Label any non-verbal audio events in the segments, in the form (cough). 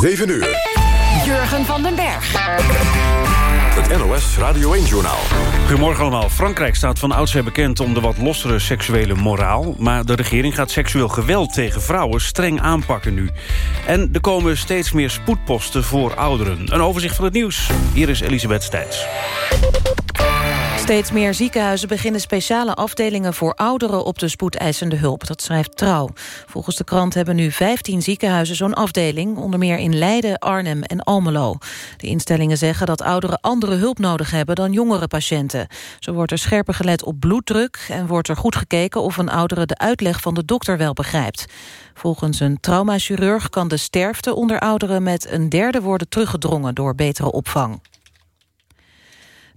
7 uur. Jurgen van den Berg. Het NOS Radio 1-journaal. Goedemorgen allemaal. Frankrijk staat van oudsher bekend om de wat lossere seksuele moraal. Maar de regering gaat seksueel geweld tegen vrouwen streng aanpakken nu. En er komen steeds meer spoedposten voor ouderen. Een overzicht van het nieuws. Hier is Elisabeth Stijns. Steeds meer ziekenhuizen beginnen speciale afdelingen voor ouderen op de spoedeisende hulp. Dat schrijft Trouw. Volgens de krant hebben nu 15 ziekenhuizen zo'n afdeling, onder meer in Leiden, Arnhem en Almelo. De instellingen zeggen dat ouderen andere hulp nodig hebben dan jongere patiënten. Zo wordt er scherper gelet op bloeddruk en wordt er goed gekeken of een oudere de uitleg van de dokter wel begrijpt. Volgens een traumachirurg kan de sterfte onder ouderen met een derde worden teruggedrongen door betere opvang.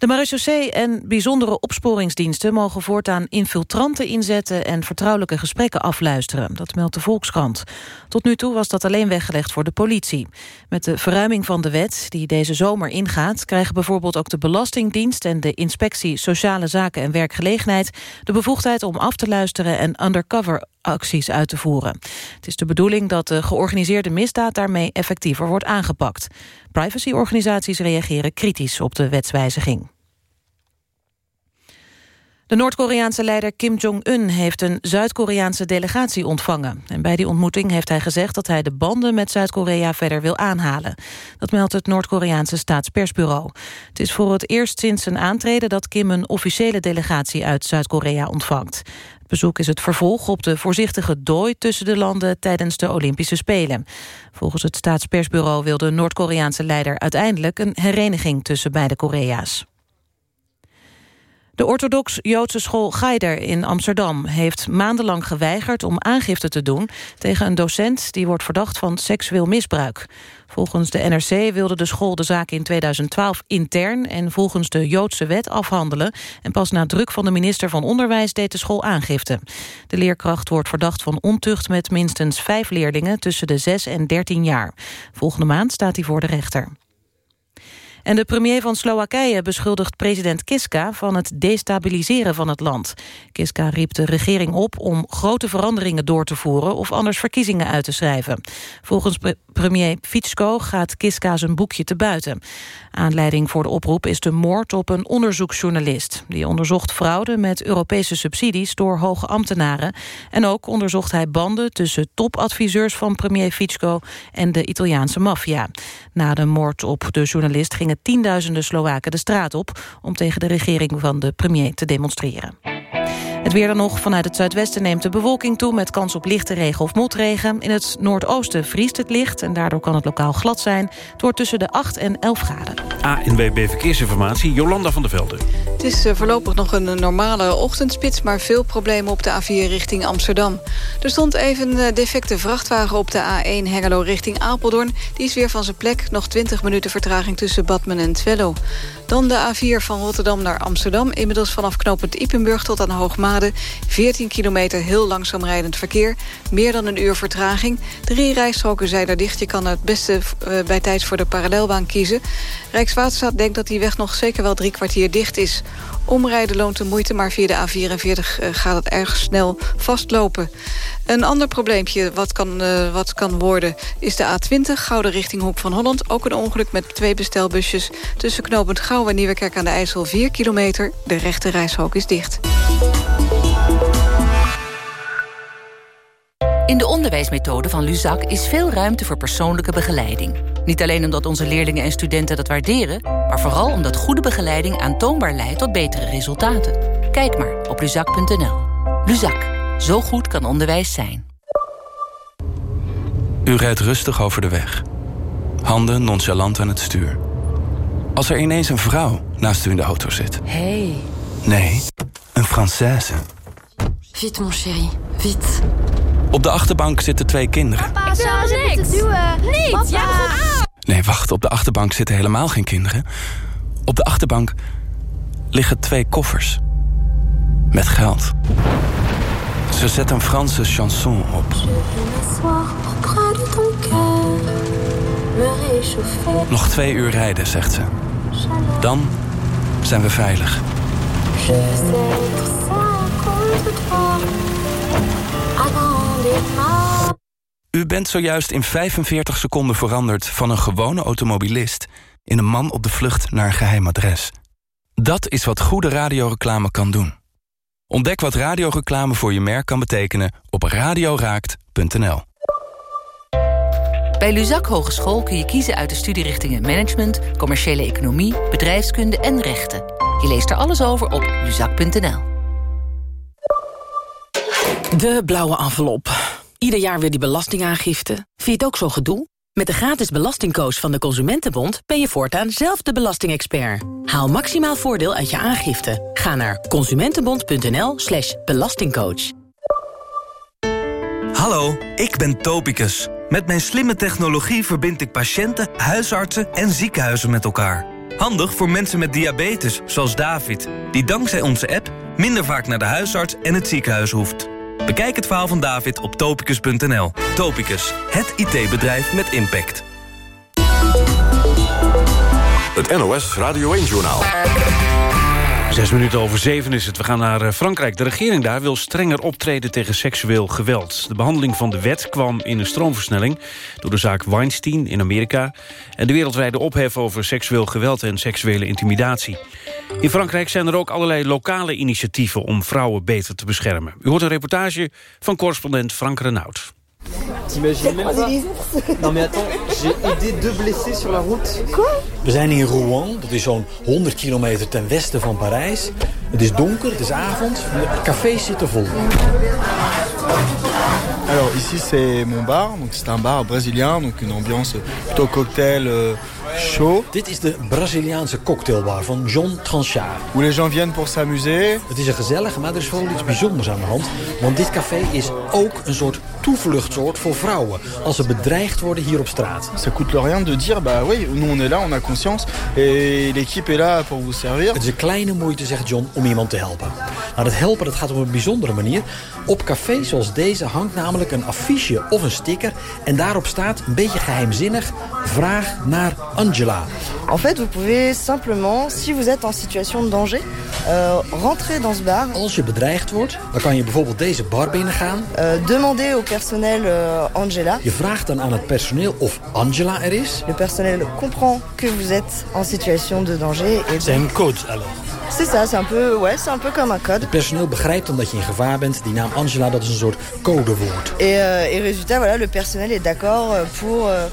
De marechaussee en bijzondere opsporingsdiensten mogen voortaan infiltranten inzetten en vertrouwelijke gesprekken afluisteren. Dat meldt de Volkskrant. Tot nu toe was dat alleen weggelegd voor de politie. Met de verruiming van de wet, die deze zomer ingaat, krijgen bijvoorbeeld ook de Belastingdienst en de Inspectie Sociale Zaken en Werkgelegenheid de bevoegdheid om af te luisteren en undercover acties uit te voeren. Het is de bedoeling dat de georganiseerde misdaad daarmee effectiever wordt aangepakt. Privacyorganisaties reageren kritisch op de wetswijziging. De Noord-Koreaanse leider Kim Jong-un heeft een Zuid-Koreaanse delegatie ontvangen. En bij die ontmoeting heeft hij gezegd dat hij de banden met Zuid-Korea verder wil aanhalen. Dat meldt het Noord-Koreaanse staatspersbureau. Het is voor het eerst sinds zijn aantreden dat Kim een officiële delegatie uit Zuid-Korea ontvangt. Het bezoek is het vervolg op de voorzichtige dooi tussen de landen tijdens de Olympische Spelen. Volgens het staatspersbureau wil de Noord-Koreaanse leider uiteindelijk een hereniging tussen beide Korea's. De orthodox-Joodse school Geider in Amsterdam heeft maandenlang geweigerd om aangifte te doen tegen een docent die wordt verdacht van seksueel misbruik. Volgens de NRC wilde de school de zaak in 2012 intern en volgens de Joodse wet afhandelen en pas na druk van de minister van Onderwijs deed de school aangifte. De leerkracht wordt verdacht van ontucht met minstens vijf leerlingen tussen de 6 en 13 jaar. Volgende maand staat hij voor de rechter. En de premier van Slowakije beschuldigt president Kiska van het destabiliseren van het land. Kiska riep de regering op om grote veranderingen door te voeren of anders verkiezingen uit te schrijven. Volgens premier Fico gaat Kiska zijn boekje te buiten. Aanleiding voor de oproep is de moord op een onderzoeksjournalist. Die onderzocht fraude met Europese subsidies door hoge ambtenaren. En ook onderzocht hij banden tussen topadviseurs van premier Fico en de Italiaanse maffia. Na de moord op de journalist gingen tienduizenden Slowaken de straat op... om tegen de regering van de premier te demonstreren. Het weer dan nog. Vanuit het zuidwesten neemt de bewolking toe... met kans op lichte regen of motregen. In het noordoosten vriest het licht en daardoor kan het lokaal glad zijn. Het wordt tussen de 8 en 11 graden. ANWB Verkeersinformatie, Jolanda van der Velde. Het is eh, voorlopig nog een normale ochtendspits... maar veel problemen op de A4 richting Amsterdam. Er stond even een defecte vrachtwagen op de A1 Hengelo richting Apeldoorn. Die is weer van zijn plek. Nog 20 minuten vertraging tussen Badmen en Twello. Dan de A4 van Rotterdam naar Amsterdam. Inmiddels vanaf knooppunt Ipenburg tot aan Hoogmade. 14 kilometer heel langzaam rijdend verkeer. Meer dan een uur vertraging. Drie rijstroken zijn er dicht. Je kan het beste uh, bij tijds voor de parallelbaan kiezen. Rijkswaterstaat denkt dat die weg nog zeker wel drie kwartier dicht is. Omrijden loont de moeite, maar via de A44 uh, gaat het erg snel vastlopen. Een ander probleempje wat kan, uh, wat kan worden is de A20, Gouden richting Hoek van Holland. Ook een ongeluk met twee bestelbusjes tussen knooppunt Gouw en Nieuwekerk aan de IJssel 4 kilometer. De rechte reishok is dicht. In de onderwijsmethode van Luzak is veel ruimte voor persoonlijke begeleiding. Niet alleen omdat onze leerlingen en studenten dat waarderen... maar vooral omdat goede begeleiding aantoonbaar leidt tot betere resultaten. Kijk maar op luzak.nl. Luzak. Zo goed kan onderwijs zijn. U rijdt rustig over de weg. Handen nonchalant aan het stuur. Als er ineens een vrouw naast u in de auto zit. Hey. Nee, een Française. Vite, mon chéri. Vite. Op de achterbank zitten twee kinderen. Papa, ik niks. duwen. Niet, Papa. ja. Nee, wacht, op de achterbank zitten helemaal geen kinderen. Op de achterbank liggen twee koffers. Met geld. Ze zet een Franse chanson op. Nog twee uur rijden, zegt ze. Dan zijn we veilig. U bent zojuist in 45 seconden veranderd van een gewone automobilist... in een man op de vlucht naar een geheim adres. Dat is wat goede radioreclame kan doen. Ontdek wat radioreclame voor je merk kan betekenen op radioraakt.nl. Bij Luzak Hogeschool kun je kiezen uit de studierichtingen Management, Commerciële Economie, Bedrijfskunde en Rechten. Je leest er alles over op luzak.nl. De blauwe envelop. Ieder jaar weer die belastingaangifte. Vind je het ook zo gedoe? Met de gratis belastingcoach van de Consumentenbond... ben je voortaan zelf de belastingexpert. Haal maximaal voordeel uit je aangifte. Ga naar consumentenbond.nl slash belastingcoach. Hallo, ik ben Topicus. Met mijn slimme technologie verbind ik patiënten, huisartsen en ziekenhuizen met elkaar. Handig voor mensen met diabetes, zoals David... die dankzij onze app minder vaak naar de huisarts en het ziekenhuis hoeft. Bekijk het verhaal van David op topicus.nl. Topicus, het IT-bedrijf met impact. Het NOS Radio 1-journaal. Zes minuten over zeven is het. We gaan naar eh, Frankrijk. De regering daar wil strenger optreden tegen seksueel geweld. De behandeling van de wet kwam in een stroomversnelling... door de zaak Weinstein in Amerika... en de wereldwijde ophef over seksueel geweld en seksuele intimidatie. In Frankrijk zijn er ook allerlei lokale initiatieven... om vrouwen beter te beschermen. U hoort een reportage van correspondent Frank Renaud. T'imagines même pas Non mais attends, j'ai aidé deux blessés sur la route. We zijn in Rouen, dat is zo'n 100 kilometer ten westen van Parijs. Het is donker, het is avond, de cafés zitten vol. Alors ici c'est mon bar, donc c'est un bar brésilien, donc une ambiance plutôt cocktail euh, chaud. Dit is de Braziliaanse cocktailbar van John Tranchard. Où les gens viennent pour s'amuser. Het is een gezellig, maar er is vooral iets bijzonders aan de hand. Want dit café is ook een soort toevluchtsoord voor vrouwen... als ze bedreigd worden hier op straat. Ça coûte rien de dire, bah oui, nous on est là, on a conscience. Et l'équipe est là pour vous servir. Het is een kleine moeite, zegt John, om iemand te helpen. Nou, dat helpen dat gaat op een bijzondere manier. Op cafés zoals deze hangt namelijk een affiche of een sticker... en daarop staat, een beetje geheimzinnig, vraag naar Angela. En fait, vous pouvez simplement, si vous êtes en situation de danger, euh, rentrer dans ce bar. Als je bedreigd wordt, dan kan je bijvoorbeeld deze bar binnengaan. Euh, demander au personnel euh, Angela. Je vraagt dan aan het personeel of Angela er is. Le personnel comprend que vous êtes en situation de danger. C'est een code alors. C'est ça, c'est un peu, ouais, c'est un peu comme un code. Het personeel begrijpt dan dat je in gevaar bent. Die naam Angela, dat is een soort codewoord. Et, euh, et résultat, voilà, le personnel est d'accord euh, pour euh,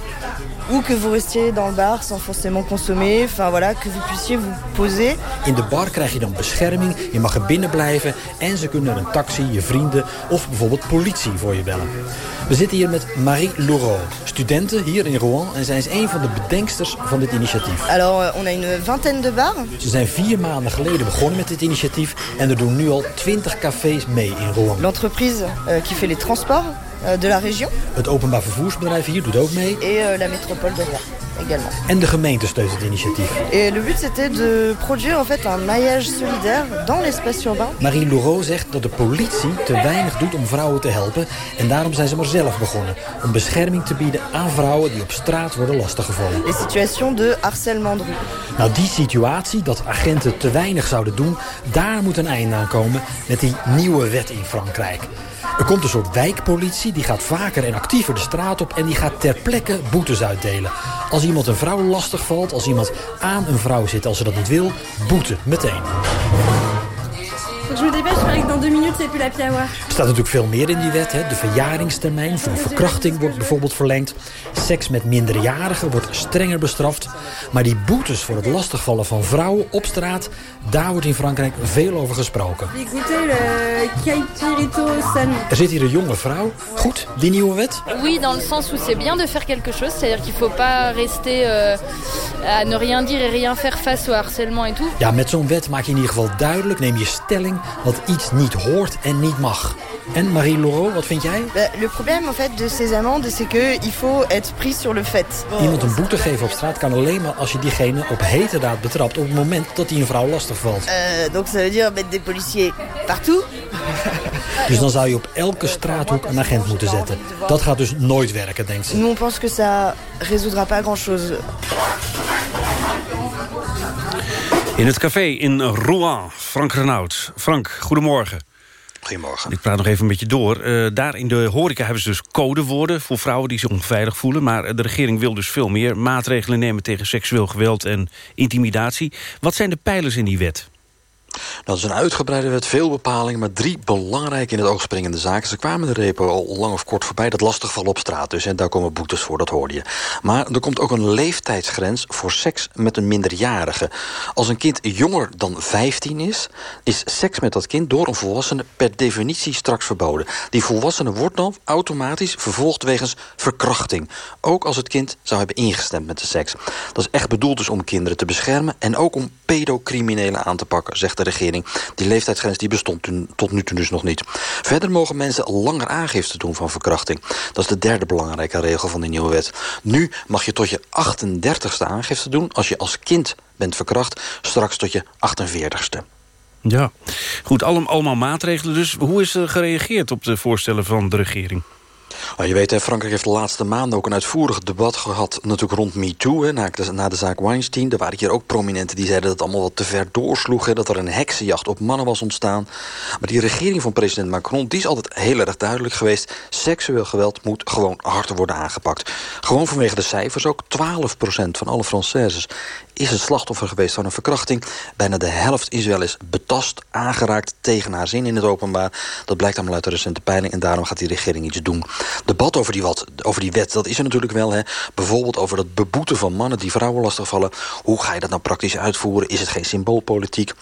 ou que vous restiez dans le bar sans forcément consommer, enfin voilà, que vous puissiez vous poser. In de bar krijg je dan bescherming, je mag er binnen blijven... en ze kunnen een taxi, je vrienden of bijvoorbeeld politie voor je bellen. We zitten hier met Marie Laureau, studenten hier in Rouen... en zij is een van de bedenksters van dit initiatief. Alors, euh, on a une vingtaine de bars. Ze zijn vier maanden geleden begonnen met dit initiatief... en er doen nu al twintig cafés mee in Rouen. L'entreprise euh, qui fait les transports de la région. Het openbaar vervoersbedrijf hier doet ook mee. Et euh, la métropole de Rouen également. En de gemeente steunt het initiatief. Et le but c'était de produire en fait un maillage solidaire dans l'espace urbain. Marie Laureau zegt dat de politie te weinig doet om vrouwen te helpen. En daarom zijn ze maar zelf begonnen. Om bescherming te bieden aan vrouwen die op straat worden lastiggevallen. Les situations de harcèlement de rue. Nou, die situatie, dat agenten te weinig zouden doen... daar moet een einde aan komen met die nieuwe wet in Frankrijk. Er komt een soort wijkpolitie, die gaat vaker en actiever de straat op... en die gaat ter plekke boetes uitdelen. Als iemand een vrouw lastig valt, als iemand aan een vrouw zit als ze dat niet wil... boete, meteen. Je me dépêche, je que dans deux minutes, c'est plus la voir. Er staat natuurlijk veel meer in die wet. Hè. De verjaringstermijn voor verkrachting wordt bijvoorbeeld verlengd. Seks met minderjarigen wordt strenger bestraft. Maar die boetes voor het lastigvallen van vrouwen op straat... daar wordt in Frankrijk veel over gesproken. Er zit hier een jonge vrouw. Goed, die nieuwe wet? Oui, dans le sens où c'est bien de faire quelque chose. C'est-à-dire qu'il faut pas rester euh, à ne rien dire et rien faire face au harcèlement et tout. Ja, met zo'n wet maak je in ieder geval duidelijk... neem je stelling wat iets niet hoort en niet mag. En Marie Laureau, wat vind jij? Le problème en fait de ces amendes, c'est que il faut être pris sur le fait. Iemand een boete geven op straat kan alleen maar als je diegene op heterdaad betrapt... op het moment dat hij een vrouw lastig valt. Euh, donc ça veut dire mettre des policiers partout. (laughs) Dus dan zou je op elke straathoek een agent moeten zetten. Dat gaat dus nooit werken, denkt ze. Nous on pense que ça résoudra pas grand-chose. In het café in Rouen, Frank Renaud. Frank, goedemorgen. Goedemorgen. Ik praat nog even met je door. Uh, daar in de horeca hebben ze dus codewoorden voor vrouwen die zich onveilig voelen. Maar de regering wil dus veel meer maatregelen nemen tegen seksueel geweld en intimidatie. Wat zijn de pijlers in die wet? Dat is een uitgebreide wet, veel bepalingen... maar drie belangrijke in het oog springende zaken. Ze kwamen de repo al lang of kort voorbij. Dat lastigval op straat dus, en daar komen boetes voor, dat hoorde je. Maar er komt ook een leeftijdsgrens voor seks met een minderjarige. Als een kind jonger dan 15 is... is seks met dat kind door een volwassene per definitie straks verboden. Die volwassene wordt dan automatisch vervolgd wegens verkrachting. Ook als het kind zou hebben ingestemd met de seks. Dat is echt bedoeld dus om kinderen te beschermen... en ook om pedocriminelen aan te pakken, zegt de regering. Die leeftijdsgrens die bestond toen, tot nu toe dus nog niet. Verder mogen mensen langer aangifte doen van verkrachting. Dat is de derde belangrijke regel van die nieuwe wet. Nu mag je tot je 38ste aangifte doen als je als kind bent verkracht. Straks tot je 48ste. Ja, goed, allemaal maatregelen dus. Hoe is er gereageerd op de voorstellen van de regering? Nou, je weet, Frankrijk heeft de laatste maanden ook een uitvoerig debat gehad... natuurlijk rond MeToo, na, na de zaak Weinstein. Er waren hier ook prominenten die zeiden dat het allemaal wat te ver doorsloeg... dat er een heksenjacht op mannen was ontstaan. Maar die regering van president Macron die is altijd heel erg duidelijk geweest... seksueel geweld moet gewoon harder worden aangepakt. Gewoon vanwege de cijfers ook. 12% van alle Françaises is het slachtoffer geweest van een verkrachting. Bijna de helft is wel eens aangeraakt tegen haar zin in het openbaar. Dat blijkt allemaal uit de recente peiling en daarom gaat die regering iets doen. Debat over die, wat, over die wet, dat is er natuurlijk wel. Hè. Bijvoorbeeld over dat beboeten van mannen die vrouwen lastigvallen. Hoe ga je dat nou praktisch uitvoeren? Is het geen symboolpolitiek?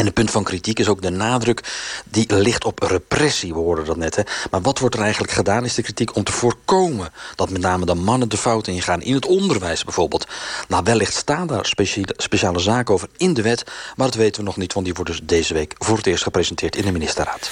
En het punt van kritiek is ook de nadruk die ligt op repressie. We hoorden dat net. Hè. Maar wat wordt er eigenlijk gedaan, is de kritiek om te voorkomen... dat met name de mannen de fout ingaan. In het onderwijs bijvoorbeeld. Nou, wellicht staan daar speciale, zaken over in de wet... maar dat weten we nog niet, want die wordt dus deze week... voor het eerst gepresenteerd in de ministerraad.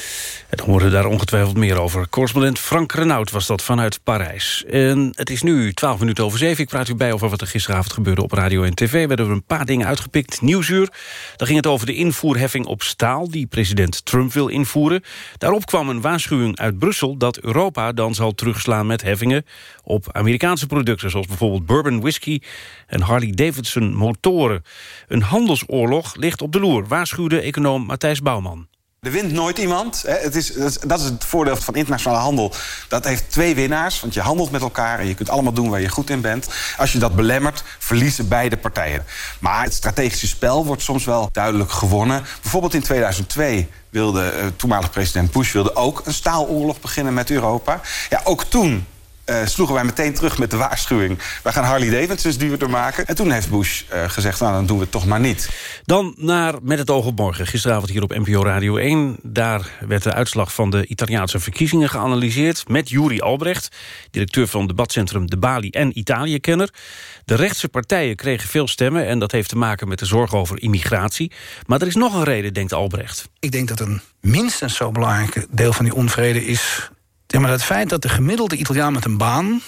En dan horen we daar ongetwijfeld meer over. Correspondent Frank Renaud was dat vanuit Parijs. En het is nu 12 minuten over 7. Ik praat u bij over wat er gisteravond gebeurde op radio en tv. We hebben een paar dingen uitgepikt. Nieuwsuur, daar ging het over de invoerheffing op staal... die president Trump wil invoeren. Daarop kwam een waarschuwing uit Brussel... dat Europa dan zal terugslaan met heffingen op Amerikaanse producten... zoals bijvoorbeeld bourbon whisky en Harley-Davidson motoren. Een handelsoorlog ligt op de loer, waarschuwde econoom Matthijs Bouwman. Er wint nooit iemand. Dat is, dat is het voordeel van internationale handel. Dat heeft twee winnaars, want je handelt met elkaar... en je kunt allemaal doen waar je goed in bent. Als je dat belemmert, verliezen beide partijen. Maar het strategische spel wordt soms wel duidelijk gewonnen. Bijvoorbeeld in 2002 wilde uh, toenmalig president Bush wilde ook een staaloorlog beginnen met Europa. Ja, ook toen uh, sloegen wij meteen terug met de waarschuwing... wij gaan Harley Davidsons duurder maken. En toen heeft Bush uh, gezegd, nou, dan doen we het toch maar niet. Dan naar Met het oog op morgen. Gisteravond hier op NPO Radio 1. Daar werd de uitslag van de Italiaanse verkiezingen geanalyseerd... met Juri Albrecht, directeur van debatcentrum De Bali en Italië-kenner. De rechtse partijen kregen veel stemmen... en dat heeft te maken met de zorg over immigratie. Maar er is nog een reden, denkt Albrecht. Ik denk dat een minstens zo belangrijk deel van die onvrede is ja, maar het feit dat de gemiddelde Italiaan met een baan...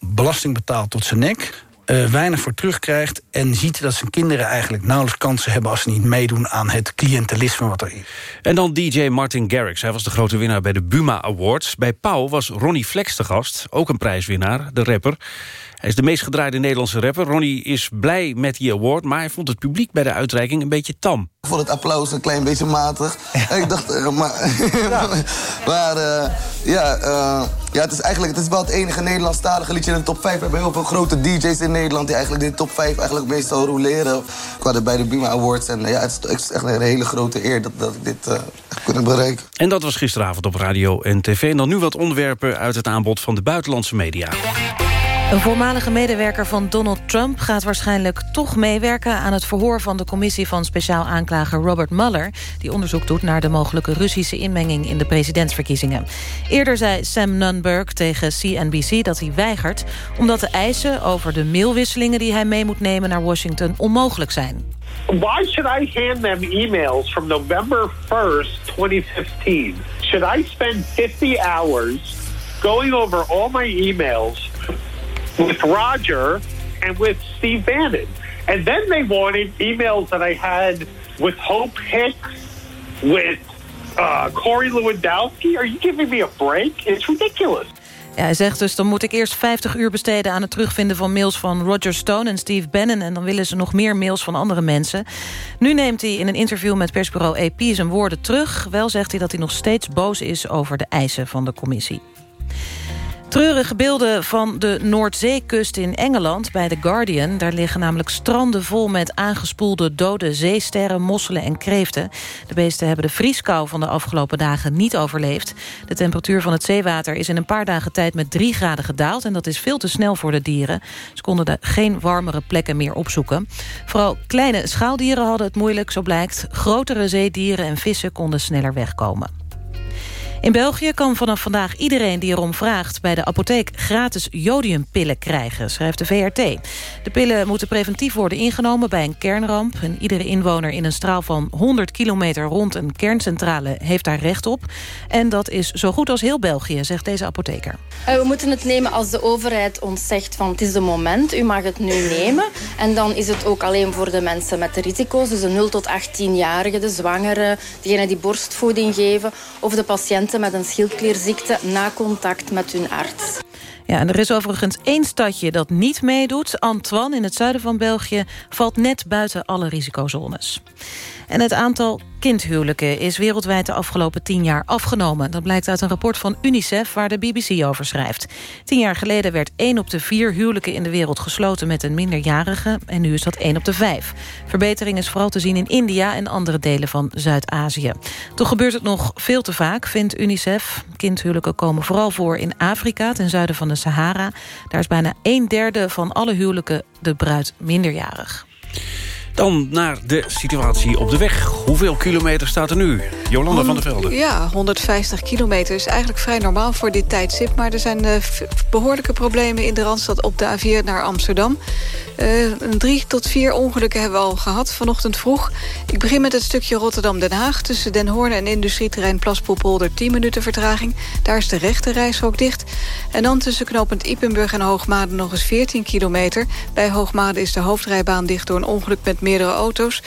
belasting betaalt tot zijn nek... Uh, weinig voor terugkrijgt en ziet dat zijn kinderen eigenlijk nauwelijks kansen hebben... als ze niet meedoen aan het cliëntelisme wat er is. En dan DJ Martin Garrix. Hij was de grote winnaar bij de Buma Awards. Bij Pauw was Ronnie Flex de gast, ook een prijswinnaar, de rapper. Hij is de meest gedraaide Nederlandse rapper. Ronnie is blij met die award, maar hij vond het publiek bij de uitreiking een beetje tam. Ik vond het applaus een klein beetje matig. (laughs) ik dacht, uh, maar... ja, (laughs) maar uh, ja, uh, ja, het is eigenlijk het is wel het enige Nederlandstalige liedje in de top 5. We hebben heel veel grote DJ's in Nederland die eigenlijk de top 5 eigenlijk meestal roleren. Ik het bij de Buma Awards en ja, het is, echt een hele grote eer dat, dat ik dit heb kunnen bereiken. En dat was gisteravond op radio en tv. En dan nu wat onderwerpen uit het aanbod van de buitenlandse media. Een voormalige medewerker van Donald Trump gaat waarschijnlijk toch meewerken aan het verhoor van de commissie van speciaal aanklager Robert Mueller, die onderzoek doet naar de mogelijke Russische inmenging in de presidentsverkiezingen. Eerder zei Sam Nunberg tegen CNBC dat hij weigert, omdat de eisen over de mailwisselingen die hij mee moet nemen naar Washington onmogelijk zijn. Why should I hand them emails from November 1st, 2015? Should I spend 50 hours going over all my emails with Roger and with Steve Bannon. And then they wanted emails that I had with Hope Hicks, with uh, Corey Lewandowski. Are you giving me a break? It's ridiculous. Ja, hij zegt dus, dan moet ik eerst 50 uur besteden... aan het terugvinden van mails van Roger Stone en Steve Bannon... en dan willen ze nog meer mails van andere mensen. Nu neemt hij in een interview met persbureau AP zijn woorden terug. Wel zegt hij dat hij nog steeds boos is over de eisen van de commissie. Treurige beelden van de Noordzeekust in Engeland bij The Guardian. Daar liggen namelijk stranden vol met aangespoelde dode zeesterren, mosselen en kreeften. De beesten hebben de vrieskou van de afgelopen dagen niet overleefd. De temperatuur van het zeewater is in een paar dagen tijd met 3 graden gedaald... en dat is veel te snel voor de dieren. Ze konden de geen warmere plekken meer opzoeken. Vooral kleine schaaldieren hadden het moeilijk, zo blijkt. Grotere zeedieren en vissen konden sneller wegkomen. In België kan vanaf vandaag iedereen die erom vraagt... bij de apotheek gratis jodiumpillen krijgen, schrijft de VRT. De pillen moeten preventief worden ingenomen bij een kernramp. En iedere inwoner in een straal van 100 kilometer rond een kerncentrale... heeft daar recht op. En dat is zo goed als heel België, zegt deze apotheker. Eh, we moeten het nemen als de overheid ons zegt van het is de moment, u mag het nu nemen. En dan is het ook alleen voor de mensen met de risico's, dus de 0 tot 18-jarigen, de zwangeren, degenen die borstvoeding geven of de patiënten met een schildklierziekte na contact met hun arts. Ja, en er is overigens één stadje dat niet meedoet. Antoine in het zuiden van België valt net buiten alle risicozones. En het aantal kindhuwelijken is wereldwijd de afgelopen tien jaar afgenomen. Dat blijkt uit een rapport van UNICEF waar de BBC over schrijft. Tien jaar geleden werd één op de vier huwelijken in de wereld gesloten met een minderjarige. En nu is dat één op de vijf. Verbetering is vooral te zien in India en andere delen van Zuid-Azië. Toch gebeurt het nog veel te vaak, vindt UNICEF. Kindhuwelijken komen vooral voor in Afrika, ten zuiden van de Sahara. Daar is bijna een derde van alle huwelijken de bruid minderjarig. Dan naar de situatie op de weg. Hoeveel kilometer staat er nu? Jolanda van der Velde. Ja, 150 kilometer is eigenlijk vrij normaal voor dit tijdstip. Maar er zijn uh, behoorlijke problemen in de Randstad op de A4 naar Amsterdam. Uh, drie tot vier ongelukken hebben we al gehad vanochtend vroeg. Ik begin met het stukje Rotterdam-Den Haag... tussen Den Hoorn en industrieterrein Plaspoelpolder 10 minuten vertraging. Daar is de rechte reishok dicht. En dan tussen knooppunt Ipenburg en Hoogmade nog eens 14 kilometer. Bij Hoogmade is de hoofdrijbaan dicht door een ongeluk met meerdere auto's.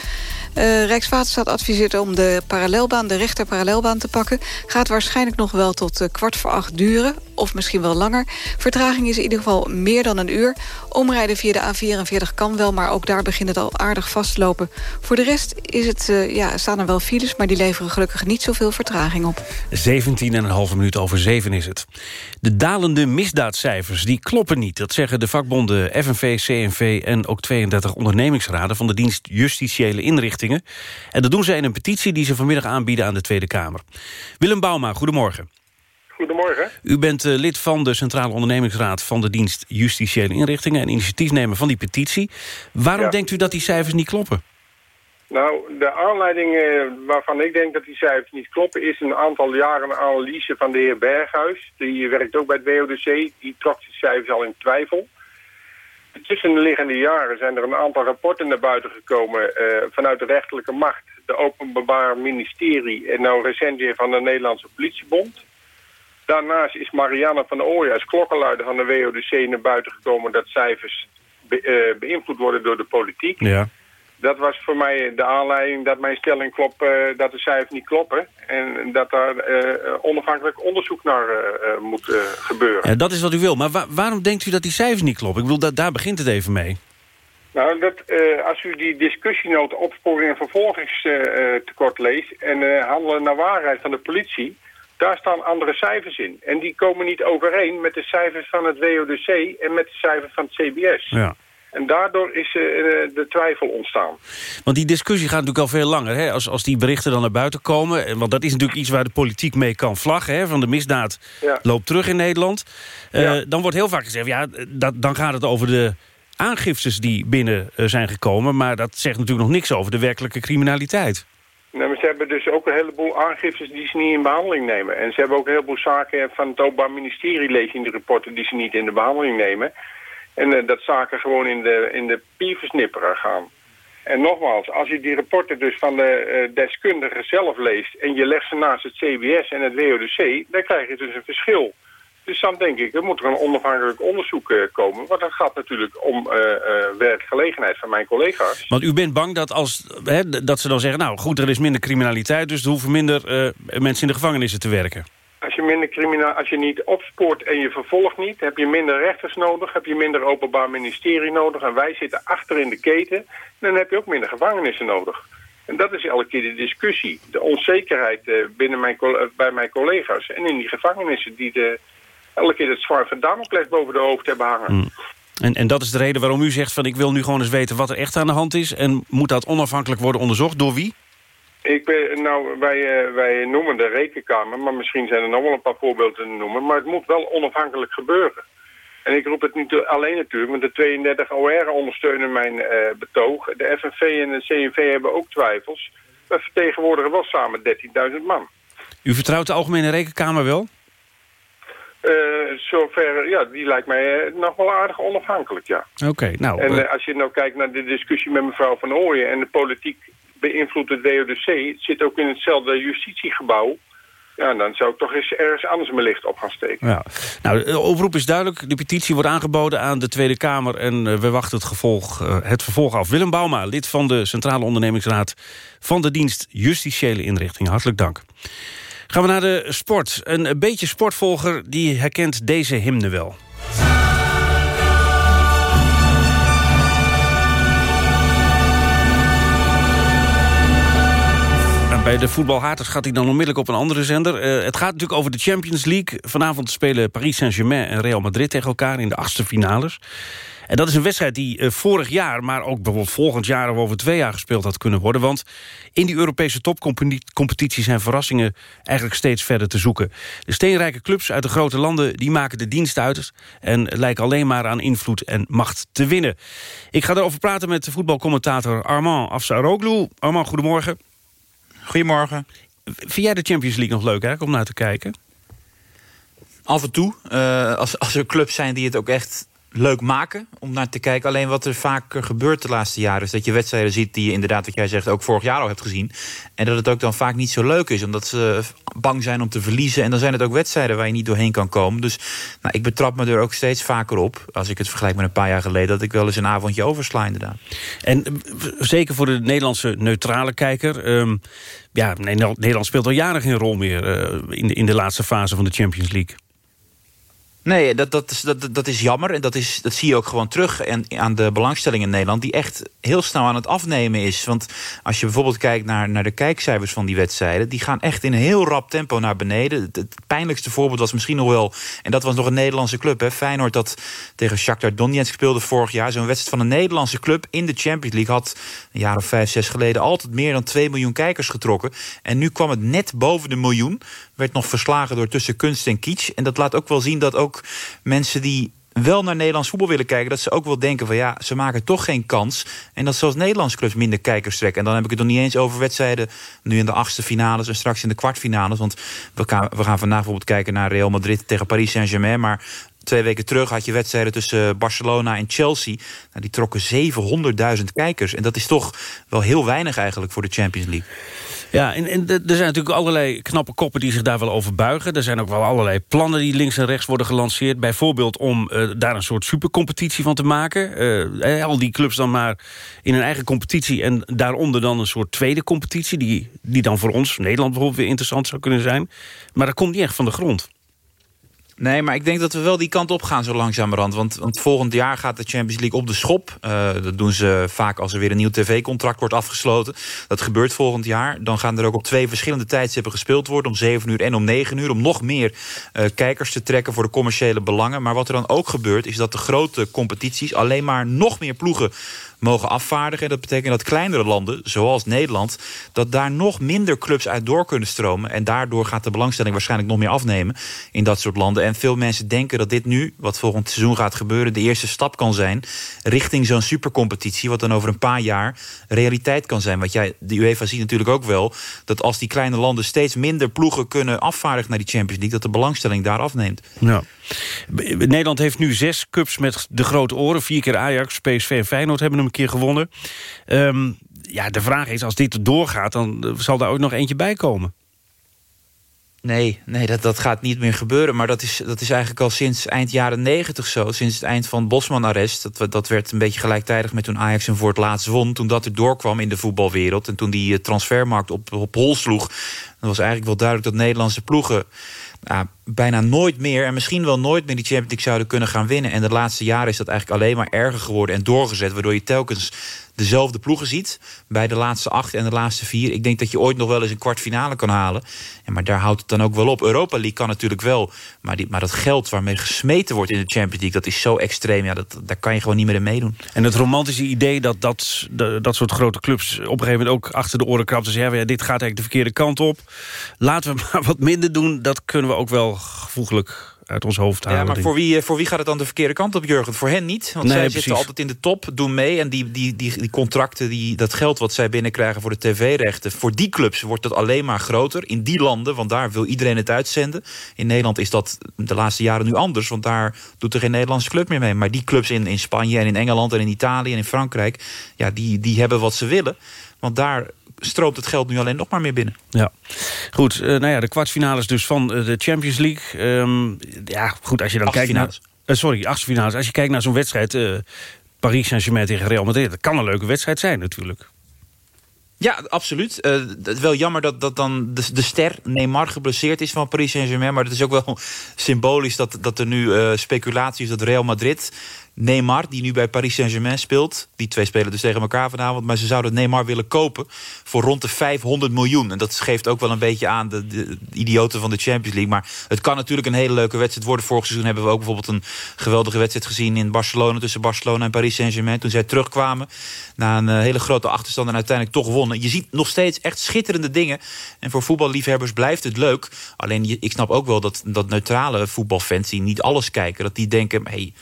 Uh, Rijkswaterstaat adviseert om de parallelbaan, de rechter parallelbaan te pakken. Gaat waarschijnlijk nog wel tot uh, kwart voor acht duren. Of misschien wel langer. Vertraging is in ieder geval meer dan een uur. Omrijden via de A44 kan wel, maar ook daar begint het al aardig vast te lopen. Voor de rest is het, uh, ja, staan er wel files, maar die leveren gelukkig niet zoveel vertraging op. 17,5 minuut over 7 is het. De dalende misdaadcijfers die kloppen niet. Dat zeggen de vakbonden FNV, CNV en ook 32 ondernemingsraden... van de dienst Justitiële En dat doen ze in een petitie die ze vanmiddag aanbieden aan de Tweede Kamer. Willem Bouma, goedemorgen. Goedemorgen. U bent uh, lid van de Centrale Ondernemingsraad van de dienst Justitiële Inrichtingen... en initiatiefnemer van die petitie. Waarom ja. denkt u dat die cijfers niet kloppen? Nou, de aanleiding uh, waarvan ik denk dat die cijfers niet kloppen... is een aantal jaren analyse van de heer Berghuis. Die werkt ook bij het WODC. Die trok die cijfers al in twijfel. Tussen de liggende jaren zijn er een aantal rapporten naar buiten gekomen... Uh, vanuit de rechterlijke macht, de Openbaar Ministerie... en nou recent weer van de Nederlandse Politiebond... Daarnaast is Marianne van Ooyen als klokkenluider van de WODC naar buiten gekomen... dat cijfers be, uh, beïnvloed worden door de politiek. Ja. Dat was voor mij de aanleiding dat mijn stelling klopt uh, dat de cijfers niet kloppen. En dat daar uh, onafhankelijk onderzoek naar moet gebeuren. Ja, dat is wat u wil. Maar wa waarom denkt u dat die cijfers niet kloppen? Ik bedoel, dat, daar begint het even mee. Nou, dat, als u die discussienoot opsporing en vervolgingstekort leest... en handelen naar waarheid van de politie daar staan andere cijfers in. En die komen niet overeen met de cijfers van het WODC en met de cijfers van het CBS. Ja. En daardoor is uh, de twijfel ontstaan. Want die discussie gaat natuurlijk al veel langer. Hè? Als, als die berichten dan naar buiten komen. Want dat is natuurlijk iets waar de politiek mee kan vlaggen. Hè? Van de misdaad ja. loopt terug in Nederland. Uh, ja. Dan wordt heel vaak gezegd, ja, dat, dan gaat het over de aangiftes die binnen zijn gekomen. Maar dat zegt natuurlijk nog niks over de werkelijke criminaliteit. Nee, maar ze hebben dus ook een heleboel aangiftes die ze niet in behandeling nemen. En ze hebben ook een heleboel zaken van het Openbaar Ministerie, lees in de rapporten, die ze niet in de behandeling nemen. En uh, dat zaken gewoon in de, in de pierversnipperen gaan. En nogmaals, als je die rapporten dus van de uh, deskundigen zelf leest... en je legt ze naast het CBS en het WODC, dan krijg je dus een verschil. Dus dan denk ik, er moet er een onafhankelijk onderzoek uh, komen. Want dat gaat natuurlijk om werkgelegenheid van mijn collega's. Want u bent bang dat, als, hè, dat ze dan zeggen... nou goed, er is minder criminaliteit... dus er hoeven minder mensen in de gevangenissen te werken. Je minder criminaal, als je niet opspoort en je vervolgt niet, heb je minder rechters nodig, heb je minder openbaar ministerie nodig. En wij zitten achter in de keten, en dan heb je ook minder gevangenissen nodig. En dat is elke keer de discussie. De onzekerheid uh, binnen mijn, uh, bij mijn collega's. En in die gevangenissen die de, elke keer het zwaar van boven de hoofd hebben hangen. Mm. En, en dat is de reden waarom u zegt van ik wil nu gewoon eens weten wat er echt aan de hand is. En moet dat onafhankelijk worden onderzocht? Door wie? Ik ben, nou, wij, uh, wij noemen de rekenkamer, maar misschien zijn er nog wel een paar voorbeelden te noemen. Maar het moet wel onafhankelijk gebeuren. En ik roep het niet alleen natuurlijk, want de 32 OR ondersteunen mijn uh, betoog. De FNV en de CNV hebben ook twijfels. We vertegenwoordigen wel samen 13.000 man. U vertrouwt de Algemene Rekenkamer wel? Uh, zover, ja, die lijkt mij uh, nog wel aardig onafhankelijk, ja. Oké, okay, nou... En uh, als je nou kijkt naar de discussie met mevrouw Van Ooyen... en de politiek beïnvloedt het het zit ook in hetzelfde justitiegebouw... Ja, dan zou ik toch eens ergens anders mijn licht op gaan steken. Ja. Nou, de oproep is duidelijk. De petitie wordt aangeboden aan de Tweede Kamer... en uh, we wachten het, gevolg, uh, het vervolg af. Willem Bauma, lid van de Centrale Ondernemingsraad... van de dienst Justitiële Inrichting. Hartelijk dank. Gaan we naar de sport. Een beetje sportvolger die herkent deze hymne wel. Bij de voetbalhaters gaat hij dan onmiddellijk op een andere zender. Uh, het gaat natuurlijk over de Champions League. Vanavond spelen Paris Saint-Germain en Real Madrid tegen elkaar... in de achtste finales. En dat is een wedstrijd die uh, vorig jaar, maar ook bijvoorbeeld volgend jaar... of over twee jaar gespeeld had kunnen worden. Want in die Europese topcompetitie zijn verrassingen... eigenlijk steeds verder te zoeken. De steenrijke clubs uit de grote landen die maken de dienst uit... en lijken alleen maar aan invloed en macht te winnen. Ik ga erover praten met voetbalcommentator Armand Afsaroglu. Armand, goedemorgen. Goedemorgen. Vind jij de Champions League nog leuk eigenlijk om naar te kijken? Af en toe. Uh, als, als er clubs zijn die het ook echt leuk maken om naar te kijken. Alleen wat er vaker gebeurt de laatste jaren... is dat je wedstrijden ziet die je inderdaad, wat jij zegt... ook vorig jaar al hebt gezien. En dat het ook dan vaak niet zo leuk is. Omdat ze bang zijn om te verliezen. En dan zijn het ook wedstrijden waar je niet doorheen kan komen. Dus nou, ik betrap me er ook steeds vaker op... als ik het vergelijk met een paar jaar geleden... dat ik wel eens een avondje oversla inderdaad. En zeker voor de Nederlandse neutrale kijker... Um, ja, Nederland speelt al jaren geen rol meer... Uh, in, in de laatste fase van de Champions League. Nee, dat, dat, is, dat, dat is jammer. En dat, is, dat zie je ook gewoon terug en, aan de belangstelling in Nederland... die echt heel snel aan het afnemen is. Want als je bijvoorbeeld kijkt naar, naar de kijkcijfers van die wedstrijden... die gaan echt in een heel rap tempo naar beneden. Het, pijnlijkste voorbeeld was misschien nog wel... en dat was nog een Nederlandse club, hè, Feyenoord... dat tegen Shakhtar Donetsk speelde vorig jaar. Zo'n wedstrijd van een Nederlandse club in de Champions League... had een jaar of vijf, zes geleden altijd meer dan 2 miljoen kijkers getrokken. En nu kwam het net boven de miljoen. Werd nog verslagen door tussen kunst en kitsch. En dat laat ook wel zien dat ook mensen die wel naar Nederlands voetbal willen kijken... dat ze ook wel denken van ja, ze maken toch geen kans. En dat zelfs Nederlandse clubs minder kijkers trekken. En dan heb ik het nog niet eens over wedstrijden... nu in de achtste finales en straks in de kwartfinales. Want we gaan, we gaan vandaag bijvoorbeeld kijken naar Real Madrid tegen Paris Saint-Germain... maar twee weken terug had je wedstrijden tussen Barcelona en Chelsea. Nou, die trokken 700.000 kijkers. En dat is toch wel heel weinig eigenlijk voor de Champions League. Ja, en, er zijn natuurlijk allerlei knappe koppen die zich daar wel over buigen. Er zijn ook wel allerlei plannen die links en rechts worden gelanceerd. Bijvoorbeeld om uh, daar een soort supercompetitie van te maken. Uh, al die clubs dan maar in een eigen competitie... en daaronder dan een soort tweede competitie... die, die dan voor ons, Nederland bijvoorbeeld, weer interessant zou kunnen zijn. Maar dat komt niet echt van de grond. Nee, maar ik denk dat we wel die kant op gaan zo langzamerhand. Want, want volgend jaar gaat de Champions League op de schop. Uh, dat doen ze vaak als er weer een nieuw tv-contract wordt afgesloten. Dat gebeurt volgend jaar. Dan gaan er ook op twee verschillende tijdstippen gespeeld worden. Om 7 uur en om 9 uur. Om nog meer uh, kijkers te trekken voor de commerciële belangen. Maar wat er dan ook gebeurt is dat de grote competities... alleen maar nog meer ploegen mogen afvaardigen. Dat betekent dat kleinere landen, zoals Nederland... dat daar nog minder clubs uit door kunnen stromen. En daardoor gaat de belangstelling waarschijnlijk nog meer afnemen... in dat soort landen. En veel mensen denken dat dit nu, wat volgend seizoen gaat gebeuren... de eerste stap kan zijn richting zo'n supercompetitie... wat dan over een paar jaar realiteit kan zijn. Want jij, de UEFA ziet natuurlijk ook wel... dat als die kleine landen steeds minder ploegen kunnen afvaardigen... naar die Champions League, dat de belangstelling daar afneemt. Ja. Nederland heeft nu zes cups met de grote oren. Vier keer Ajax, PSV en Feyenoord hebben hem een keer gewonnen. Um, ja, de vraag is, als dit doorgaat... dan zal daar ook nog eentje bij komen. Nee, nee dat, dat gaat niet meer gebeuren. Maar dat is, dat is eigenlijk al sinds eind jaren negentig zo. Sinds het eind van Bosman-arrest. Dat, dat werd een beetje gelijktijdig met toen Ajax hem voor het laatst won. Toen dat er doorkwam in de voetbalwereld. En toen die transfermarkt op, op hol sloeg. Dan was eigenlijk wel duidelijk dat Nederlandse ploegen... Nou, bijna nooit meer... en misschien wel nooit meer die Champions League zouden kunnen gaan winnen. En de laatste jaren is dat eigenlijk alleen maar erger geworden en doorgezet... waardoor je telkens dezelfde ploegen ziet bij de laatste acht en de laatste vier. Ik denk dat je ooit nog wel eens een kwartfinale kan halen. En maar daar houdt het dan ook wel op. Europa League kan natuurlijk wel. Maar, die, maar dat geld waarmee gesmeten wordt in de Champions League... dat is zo extreem, ja, dat, daar kan je gewoon niet meer in meedoen. En het romantische idee dat dat, dat soort grote clubs... op een gegeven moment ook achter de oren krabben... zeggen, ja, dit gaat eigenlijk de verkeerde kant op. Laten we (laughs) maar wat minder doen. Dat kunnen we ook wel gevoeglijk uit ons hoofd halen. Ja, maar voor wie, eh, voor wie gaat het dan de verkeerde kant op, Jurgen? Voor hen niet, want Nee, zij precies. zitten altijd in de top, doen mee... en die, die, die, die contracten, die, dat geld wat zij binnenkrijgen voor de tv-rechten... voor die clubs wordt dat alleen maar groter in die landen... want daar wil iedereen het uitzenden. In Nederland is dat de laatste jaren nu anders... want daar doet er geen Nederlandse club meer mee. Maar die clubs in, in Spanje en in Engeland en in Italië en in Frankrijk... Ja, die, die hebben wat ze willen, want daar stroomt het geld nu alleen nog maar meer binnen. Ja, goed. eh, nou ja, de kwartfinales dus van eh, de Champions League. Ehm, ja, goed, als je dan kijkt naar... Achtfinales. eh, sorry, achtste finales. Als je kijkt naar zo'n wedstrijd... Paris Saint-Germain tegen Real Madrid... dat kan een leuke wedstrijd zijn natuurlijk. Ja, absoluut. Het is wel jammer dat, dat dan de, de ster Neymar geblesseerd is van Paris Saint-Germain. Maar het is ook wel (laughs) symbolisch dat, dat er nu eh, speculatie is dat Real Madrid... Neymar, die nu bij Paris Saint-Germain speelt... die twee spelen dus tegen elkaar vanavond... maar ze zouden Neymar willen kopen voor rond de 500 miljoen. En dat geeft ook wel een beetje aan de, idioten van de Champions League. Maar het kan natuurlijk een hele leuke wedstrijd worden. Vorig seizoen hebben we ook bijvoorbeeld een geweldige wedstrijd gezien... in Barcelona, tussen Barcelona en Paris Saint-Germain. Toen zij terugkwamen na een eh, hele grote achterstand... en uiteindelijk toch wonnen. Je ziet nog steeds echt schitterende dingen. En voor voetballiefhebbers blijft het leuk. Alleen ik snap ook wel dat, dat neutrale voetbalfans... die niet alles kijken, dat die denken... Hey,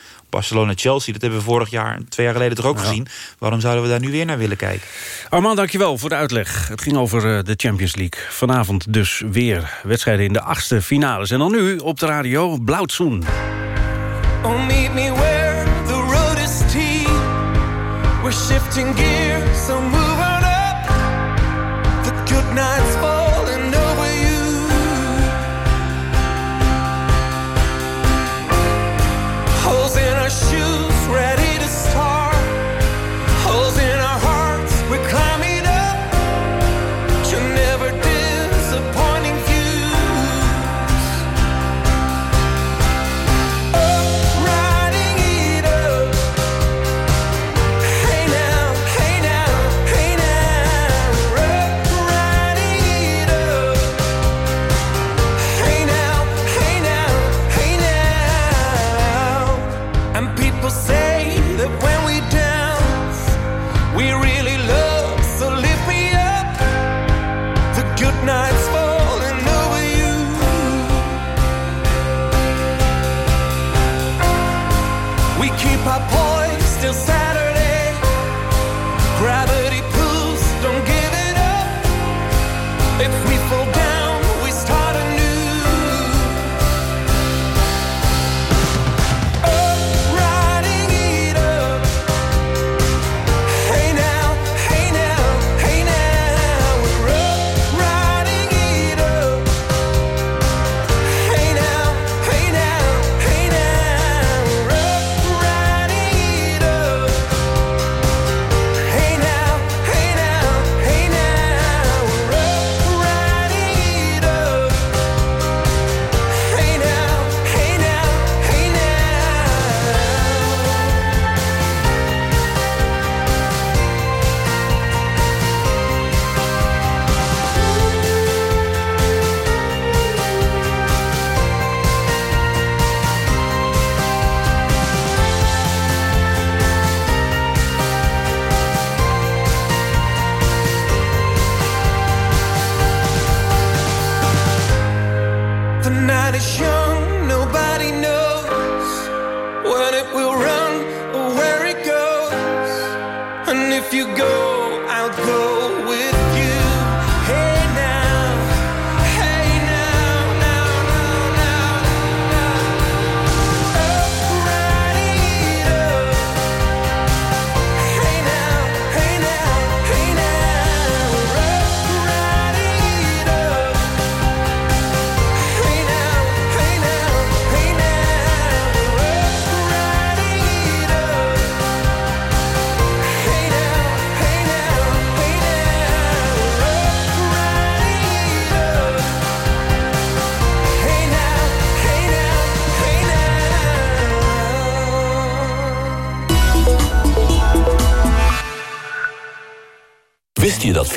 Barcelona-Chelsea, dat hebben we vorig jaar, twee jaar geleden toch ook Ja. gezien. Waarom zouden we daar nu weer naar willen kijken? Armand, dankjewel voor de uitleg. Het ging over eh, de Champions League. Vanavond dus weer wedstrijden in de achtste finales. En dan nu op de radio Blauwtsoen. Oh, meet me where the road is steep. We're shifting gears,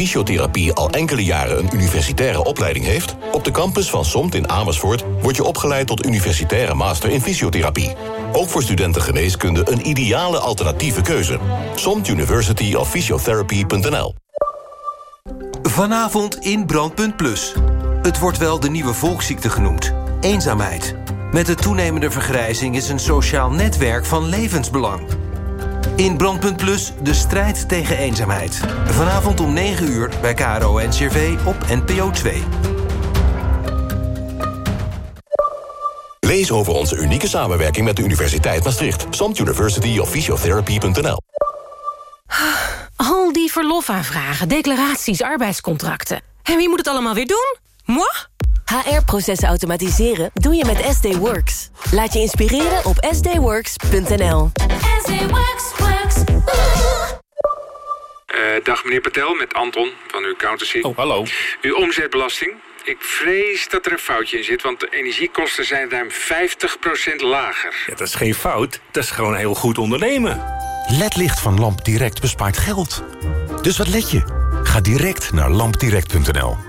fysiotherapie al enkele jaren een universitaire opleiding heeft? Op de campus van SOMT in Amersfoort word je opgeleid tot universitaire master in fysiotherapie. Ook voor studenten geneeskunde een ideale alternatieve keuze. SOMT University of Physiotherapy.nl Vanavond in Brandpunt Plus. Het wordt wel de nieuwe volksziekte genoemd. Eenzaamheid. Met de toenemende vergrijzing is een sociaal netwerk van levensbelang. In Brandpunt Plus de strijd tegen eenzaamheid. Vanavond om 9 uur bij KRO NCRV op NPO 2. Lees over onze unieke samenwerking met de Universiteit Maastricht. SOMT University of Physiotherapy.nl Al die verlofaanvragen, declaraties, arbeidscontracten. En wie moet het allemaal weer doen? Moi? HR-processen automatiseren doe je met SD Works. Laat je inspireren op sdworks.nl. Eh, dag meneer Patel, met Anton van uw accountancy. Oh, hallo. Uw omzetbelasting. Ik vrees dat er een foutje in zit, want de energiekosten zijn ruim 50% lager. Ja, dat is geen fout, dat is gewoon heel goed ondernemen. LED-licht van LampDirect bespaart geld. Dus wat let je? Ga direct naar lampdirect.nl.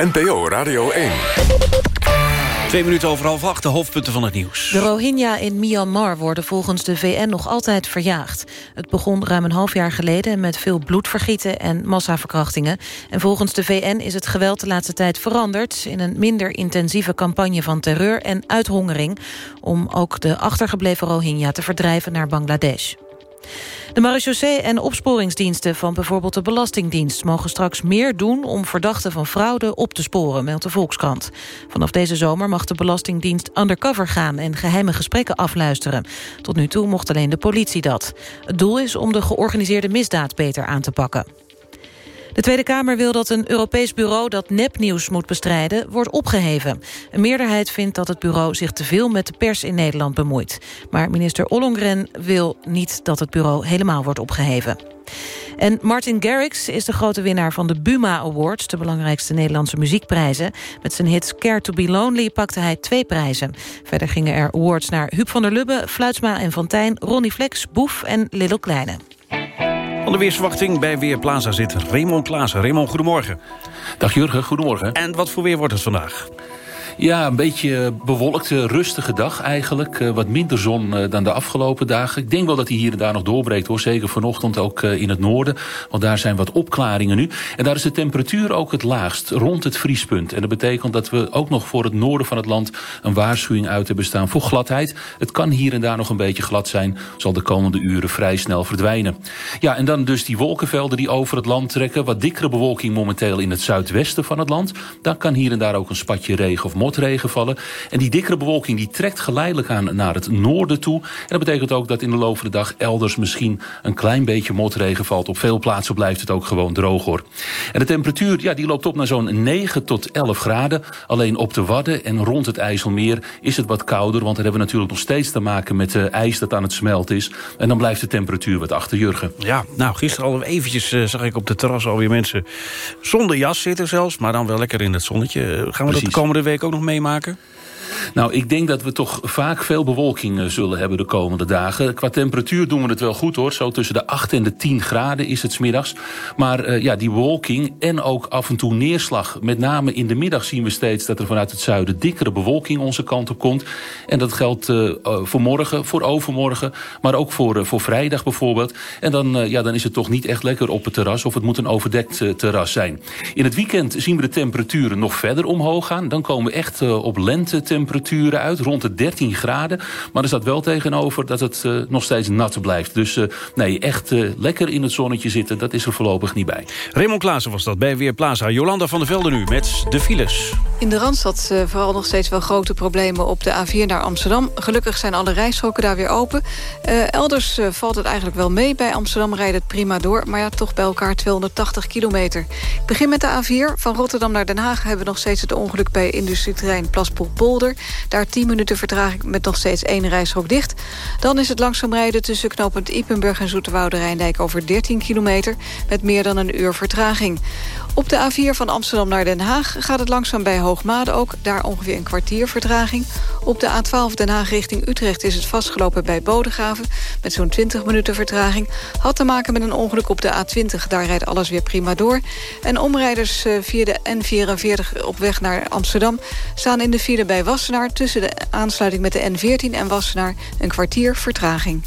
NPO Radio 1. Twee minuten over half acht, de hoofdpunten van het nieuws. De Rohingya in Myanmar worden volgens de VN nog altijd verjaagd. Het begon ruim een half jaar geleden met veel bloedvergieten en massaverkrachtingen. En volgens de VN is het geweld de laatste tijd veranderd... in een minder intensieve campagne van terreur en uithongering... om ook de achtergebleven Rohingya te verdrijven naar Bangladesh. De marechaussee en opsporingsdiensten van bijvoorbeeld de Belastingdienst... mogen straks meer doen om verdachten van fraude op te sporen, meldt de Volkskrant. Vanaf deze zomer mag de Belastingdienst undercover gaan... en geheime gesprekken afluisteren. Tot nu toe mocht alleen de politie dat. Het doel is om de georganiseerde misdaad beter aan te pakken. De Tweede Kamer wil dat een Europees bureau dat nepnieuws moet bestrijden wordt opgeheven. Een meerderheid vindt dat het bureau zich te veel met de pers in Nederland bemoeit. Maar minister Ollongren wil niet dat het bureau helemaal wordt opgeheven. En Martin Garrix is de grote winnaar van de Buma Awards... de belangrijkste Nederlandse muziekprijzen. Met zijn hits Care to be Lonely pakte hij twee prijzen. Verder gingen er awards naar Huub van der Lubbe, Fluitsma en Fontijn... Ronnie Flex, Boef en Little Kleine. Van de weersverwachting bij Weerplaza zit Raymond Klaassen. Raymond, goedemorgen. Dag Jurgen, goedemorgen. En wat voor weer wordt het vandaag? Ja, een beetje bewolkte, rustige dag eigenlijk. Uh, wat minder zon uh, dan de afgelopen dagen. Ik denk wel dat hij hier en daar nog doorbreekt hoor. Zeker vanochtend ook uh, in het noorden. Want daar zijn wat opklaringen nu. En daar is de temperatuur ook het laagst, rond het vriespunt. En dat betekent dat we ook nog voor het noorden van het land... een waarschuwing uit hebben staan voor gladheid. Het kan hier en daar nog een beetje glad zijn. Zal de komende uren vrij snel verdwijnen. Ja, en dan dus die wolkenvelden die over het land trekken. Wat dikkere bewolking momenteel in het zuidwesten van het land. Daar kan hier en daar ook een spatje regen of motregen vallen. En die dikkere bewolking die trekt geleidelijk aan naar het noorden toe. En dat betekent ook dat in de loop van de dag elders misschien een klein beetje motregen valt. Op veel plaatsen blijft het ook gewoon droog hoor. En de temperatuur ja, die loopt op naar zo'n 9 tot 11 graden. Alleen op de Wadden en rond het IJsselmeer is het wat kouder. Want daar hebben we natuurlijk nog steeds te maken met uh, ijs dat aan het smelten is. En dan blijft de temperatuur wat achter Jurgen. Ja, nou gisteren al eventjes uh, zag ik op de terras alweer mensen zonder jas zitten zelfs. Maar dan wel lekker in het zonnetje. Uh, gaan we Precies. dat de komende week ook nog meemaken? Nou, ik denk dat we toch vaak veel bewolking eh, zullen hebben de komende dagen. Qua temperatuur doen we het wel goed hoor. Zo tussen de 8 en de 10 graden is het smiddags. Maar uh, ja, die bewolking en ook af en toe neerslag. Met name in de middag zien we steeds dat er vanuit het zuiden dikkere bewolking onze kant op komt. En dat geldt uh, voor morgen, voor overmorgen, maar ook voor, voor vrijdag bijvoorbeeld. En dan, ja, dan is het toch niet echt lekker op het terras of het moet een overdekt terras zijn. In het weekend zien we de temperaturen nog verder omhoog gaan. Dan komen we echt op lentetemperaturen uit, rond de 13 graden. Maar er staat wel tegenover dat het uh, nog steeds nat blijft. Dus uh, nee, echt uh, lekker in het zonnetje zitten, dat is er voorlopig niet bij. Raymond Klaassen was dat bij Weerplaza. Jolanda van der Velde nu met de files. In de Randstad vooral nog steeds wel grote problemen op de A4 naar Amsterdam. Gelukkig zijn alle rijstroken daar weer open. elders valt het eigenlijk wel mee. Bij Amsterdam rijdt het prima door. Maar ja, toch bij elkaar 280 kilometer. Ik begin met de A4. Van Rotterdam naar Den Haag hebben we nog steeds het ongeluk bij industrieterrein Daar 10 minuten vertraging met nog steeds één reishok dicht. Dan is het langzaam rijden tussen knooppunt Ipenburg en Zoeterwoude Rijndijk over 13 kilometer met meer dan een uur vertraging. Op de A4 van Amsterdam naar Den Haag gaat het langzaam bij Hoogmade ook. Daar ongeveer een kwartier vertraging. Op de A12 Den Haag richting Utrecht is het vastgelopen bij Bodegraven... met zo'n 20 minuten vertraging. Had te maken met een ongeluk op de A20. Daar rijdt alles weer prima door. En omrijders via de N44 op weg naar Amsterdam... staan in de file bij Wassenaar... tussen de aansluiting met de N14 en Wassenaar... een kwartier vertraging.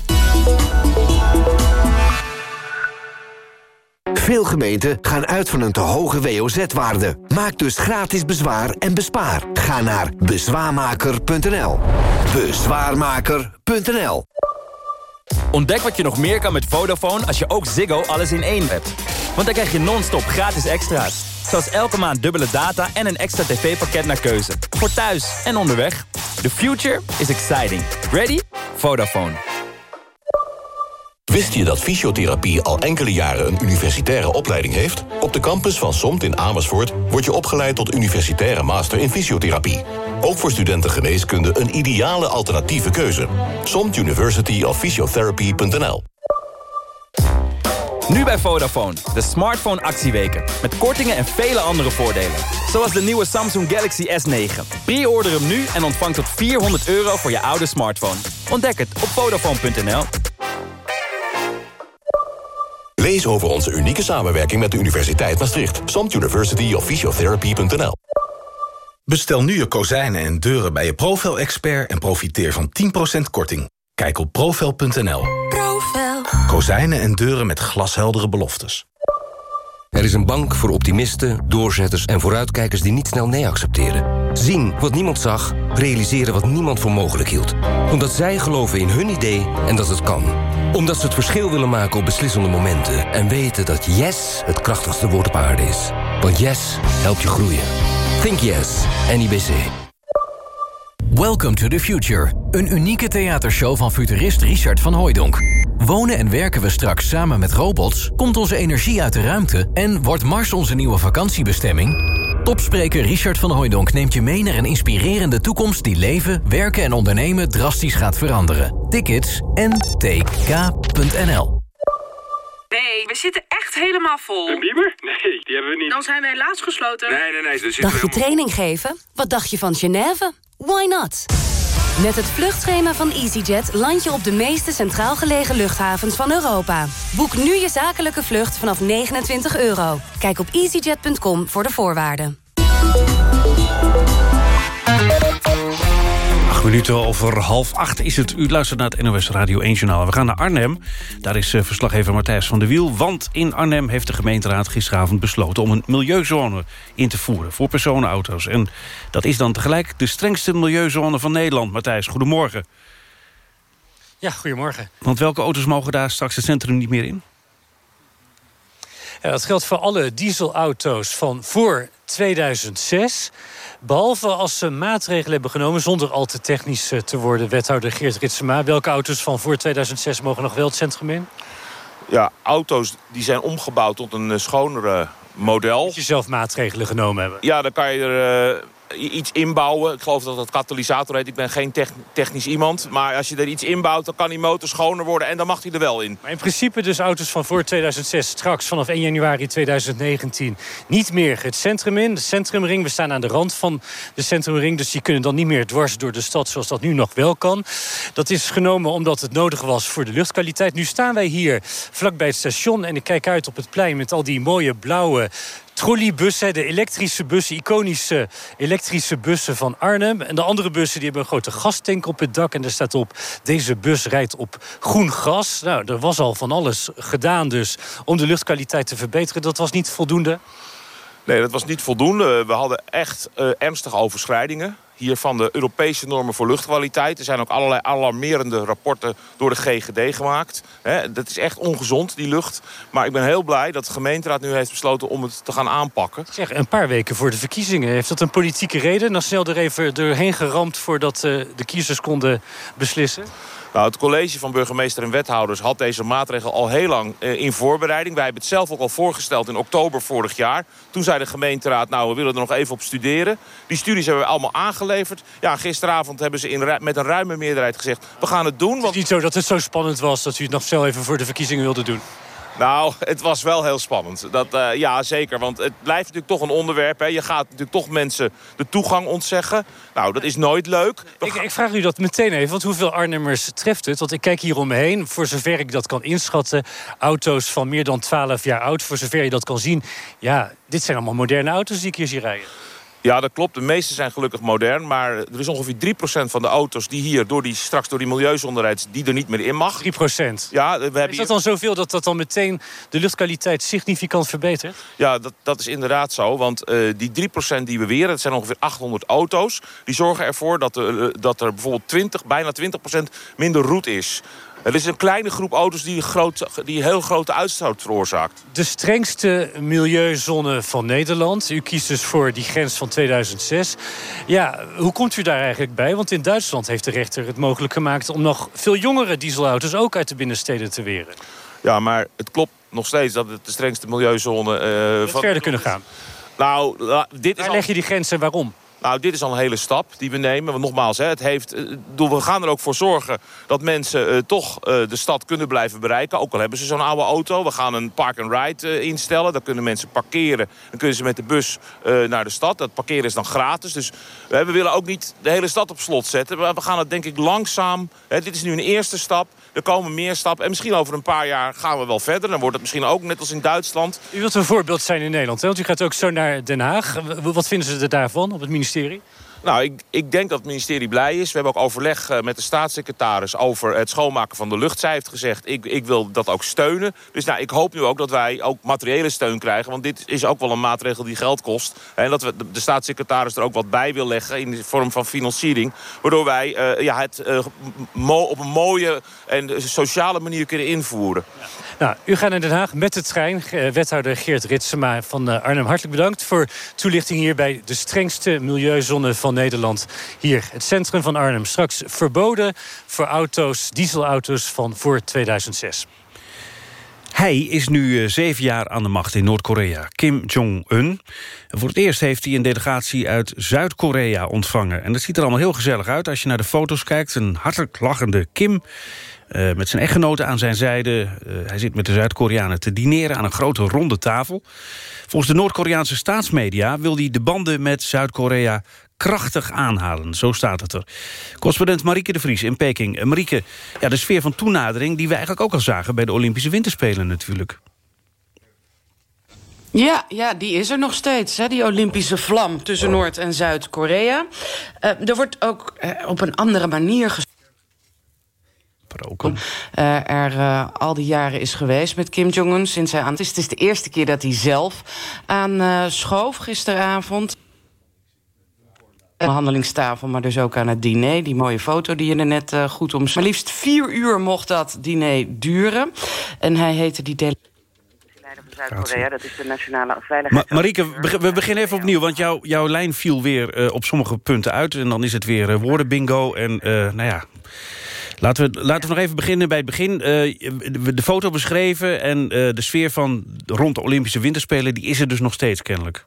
Veel gemeenten gaan uit van een te hoge WOZ-waarde. Maak dus gratis bezwaar en bespaar. Ga naar bezwaarmaker.nl. Bezwaarmaker.nl Ontdek wat je nog meer kan met Vodafone als je ook Ziggo alles in één hebt. Want dan krijg je non-stop gratis extra's. Zoals elke maand dubbele data en een extra tv-pakket naar keuze. Voor thuis en onderweg. The future is exciting. Ready? Vodafone. Wist je dat fysiotherapie al enkele jaren een universitaire opleiding heeft? Op de campus van SOMT in Amersfoort word je opgeleid tot universitaire master in fysiotherapie. Ook voor studenten geneeskunde een ideale alternatieve keuze. SOMT University of Physiotherapy.nl Nu bij Vodafone, de smartphone actieweken. Met kortingen en vele andere voordelen. Zoals de nieuwe Samsung Galaxy S9. Pre-order hem nu en ontvang tot 400 euro voor je oude smartphone. Ontdek het op Vodafone.nl. Lees over onze unieke samenwerking met de Universiteit Maastricht. Samt University of Physiotherapy.nl Bestel nu je kozijnen en deuren bij je Profel-expert... en profiteer van 10% korting. Kijk op profel.nl. Profel. Kozijnen en deuren met glasheldere beloftes. Er is een bank voor optimisten, doorzetters en vooruitkijkers die niet snel nee accepteren. Zien wat niemand zag, realiseren wat niemand voor mogelijk hield. Omdat zij geloven in hun idee en dat het kan. Omdat ze het verschil willen maken op beslissende momenten. En weten dat yes het krachtigste woord op aarde is. Want yes helpt je groeien. Think yes, NIBC. Welcome to the Future. Een unieke theatershow van futurist Richard van Hooijdonk. Wonen en werken we straks samen met robots? Komt onze energie uit de ruimte? En wordt Mars onze nieuwe vakantiebestemming? Topspreker Richard van Hooijdonk neemt je mee naar een inspirerende toekomst... die leven, werken en ondernemen drastisch gaat veranderen. Tickets ntk.nl Nee, we zitten echt helemaal vol. Een bieber? Nee, die hebben we niet. Dan zijn we helaas gesloten. Nee, nee, nee. Dus Dacht je training geven? Wat dacht je van Genève? Why not? Met het vluchtschema van EasyJet land je op de meeste centraal gelegen luchthavens van Europa. Boek nu je zakelijke vlucht vanaf 29 euro. Kijk op easyjet.com voor de voorwaarden. Acht minuten over half acht is het. U luistert naar het NOS Radio 1 Journaal. We gaan naar Arnhem. Daar is eh, verslaggever Matthijs van der Wiel. Want in Arnhem heeft de gemeenteraad gisteravond besloten... om een milieuzone in te voeren voor personenauto's. En dat is dan tegelijk de strengste milieuzone van Nederland. Matthijs, goedemorgen. Ja, goedemorgen. Want welke auto's mogen daar straks het centrum niet meer in? Ja, dat geldt voor alle dieselauto's van voor 2006. Behalve als ze maatregelen hebben genomen... zonder al te technisch eh, te worden, wethouder Geert Ritsema. Welke auto's van voor 2006 mogen nog wel het centrum in? Ja, auto's die zijn omgebouwd tot een eh, schonere model. Moet je zelf maatregelen genomen hebben? Ja, dan kan je er iets inbouwen. Ik geloof dat dat katalysator heet. Ik ben geen technisch iemand. Maar als je er iets inbouwt, dan kan die motor schoner worden... en dan mag hij er wel in. Maar in principe dus auto's van voor 2006 straks vanaf 1 januari 2019... niet meer het centrum in, de centrumring. We staan aan de rand van de centrumring... dus die kunnen dan niet meer dwars door de stad zoals dat nu nog wel kan. Dat is genomen omdat het nodig was voor de luchtkwaliteit. Nu staan wij hier vlakbij het station en ik kijk uit op het plein... met al die mooie blauwe trolleybussen, de elektrische bussen, iconische elektrische bussen van Arnhem. En de andere bussen die hebben een grote gastank op het dak. En er staat op, deze bus rijdt op groen gas. Nou, er was al van alles gedaan dus om de luchtkwaliteit te verbeteren. Dat was niet voldoende? Nee, dat was niet voldoende. We hadden echt uh, ernstige overschrijdingen hier van de Europese normen voor luchtkwaliteit. Er zijn ook allerlei alarmerende rapporten door de GGD gemaakt. dat is echt ongezond, die lucht. Maar ik ben heel blij dat de gemeenteraad nu heeft besloten om het te gaan aanpakken. Zeg, een paar weken voor de verkiezingen. Heeft dat een politieke reden? Dan snel er even doorheen geramd voordat uh, de kiezers konden beslissen? Nou, het college van burgemeester en wethouders had deze maatregel al heel lang eh, in voorbereiding. Wij hebben het zelf ook al voorgesteld in oktober vorig jaar. Toen zei de gemeenteraad, nou, we willen er nog even op studeren. Die studies hebben we allemaal aangeleverd. Ja, gisteravond hebben ze in, met een ruime meerderheid gezegd, we gaan het doen. Want... Het is niet zo dat het zo spannend was dat u het nog snel even voor de verkiezingen wilde doen. Nou, het was wel heel spannend. Dat, uh, ja, zeker. Want het blijft natuurlijk toch een onderwerp. Hè. Je gaat natuurlijk toch mensen de toegang ontzeggen. Nou, dat is nooit leuk. Ik, ik, vraag u dat meteen even. Want hoeveel Arnhemmers treft het? Want ik kijk hier om me heen. Voor zover ik dat kan inschatten. Auto's van meer dan 12 jaar oud. Voor zover je dat kan zien. Ja, dit zijn allemaal moderne auto's die ik hier zie rijden. Ja, dat klopt. De meeste zijn gelukkig modern. Maar er is ongeveer 3% van de auto's die hier door die, straks door die milieuzone rijdt... die er niet meer in mag. 3%? Ja, we hebben is dat dan zoveel dat dat dan meteen de luchtkwaliteit significant verbetert? Ja, dat, dat is inderdaad zo. Want uh, die 3% die we weren, dat zijn ongeveer 800 auto's... die zorgen ervoor dat, er, eh, dat er bijvoorbeeld 20, bijna 20% minder roet is. Het is een kleine groep auto's die, groot, die heel grote uitstoot veroorzaakt. De strengste milieuzone van Nederland. U kiest dus voor die grens van 2006. Ja, hoe komt u daar eigenlijk bij? Want in Duitsland heeft de rechter het mogelijk gemaakt... om nog veel jongere dieselauto's ook uit de binnensteden te weren. Ja, maar het klopt nog steeds dat het de strengste milieuzone... Uh, van... verder kunnen gaan. Nou, dit is Waar leg je die grenzen waarom? Nou, dit is al een hele stap die we nemen. Want nogmaals, hè, het heeft, eh, we gaan er ook voor zorgen dat mensen uh, toch uh, de stad kunnen blijven bereiken. Ook al hebben ze zo'n oude auto. We gaan een park-and-ride instellen. Dan kunnen mensen parkeren. Dan kunnen ze met de bus naar de stad. Dat parkeren is dan gratis. Dus we willen ook niet de hele stad op slot zetten. Maar we gaan het denk ik langzaam... Hè, dit is nu een eerste stap. Er komen meer stappen. En misschien over een paar jaar gaan we wel verder. Dan wordt het misschien ook net als in Duitsland. U wilt een voorbeeld zijn in Nederland. Hè? Want u gaat ook zo naar Den Haag. Wat vinden ze er daarvan op het ministerie? Nou, ik, ik, denk dat het ministerie blij is. We hebben ook overleg eh, met de staatssecretaris over het schoonmaken van de lucht. Zij heeft gezegd, ik, ik wil dat ook steunen. Dus nou, ik hoop nu ook dat wij ook materiële steun krijgen. Want dit is ook wel een maatregel die geld kost. En dat we de staatssecretaris er ook wat bij wil leggen in de vorm van financiering. Waardoor wij uh, ja, het uh, op een mooie en sociale manier kunnen invoeren. Ja. Nou, u gaat naar Den Haag met de trein. Wethouder Geert Ritsema van Arnhem, hartelijk bedankt... voor toelichting hier bij de strengste milieuzone van Nederland. Hier, het centrum van Arnhem. Straks verboden voor auto's, dieselauto's van voor 2006. Hij is nu eh, zeven jaar aan de macht in Noord-Korea, Kim Jong-un. Voor het eerst heeft hij een delegatie uit Zuid-Korea ontvangen. En dat ziet er allemaal heel gezellig uit als je naar de foto's kijkt. Een hartelijk lachende Kim uh, met zijn echtgenote aan zijn zijde. Uh, hij zit met de Zuid-Koreanen te dineren aan een grote ronde tafel. Volgens de Noord-Koreaanse staatsmedia wil hij de banden met Zuid-Korea krachtig aanhalen. Zo staat het er. Correspondent Marieke de Vries in Peking. Eh, Marieke, ja, de sfeer van toenadering die we eigenlijk ook al zagen... bij de Olympische Winterspelen natuurlijk. Ja, ja, die is er nog steeds, hè, die Olympische vlam tussen Noord- en Zuid-Korea. Uh, er wordt ook uh, op een andere manier gesproken. Uh, er uh, al die jaren is geweest met Kim Jong-un sinds hij aan het is. Het is de eerste keer dat hij zelf aan uh, schoof gisteravond behandelingstafel, maar dus ook aan het diner. Die mooie foto die je er net uh, goed om... Maar liefst vier uur mocht dat diner duren. En hij heette die delegatie... Zuid-Korea, dat is de nationale veiligheid. Ma Marieke, we beginnen even opnieuw, want jouw jouw lijn viel weer uh, op sommige punten uit. En dan is het weer uh, woordenbingo. En nou ja, laten we, laten we nog even beginnen bij het begin. de foto beschreven en de sfeer van rond de Olympische Winterspelen... die is er dus nog steeds kennelijk.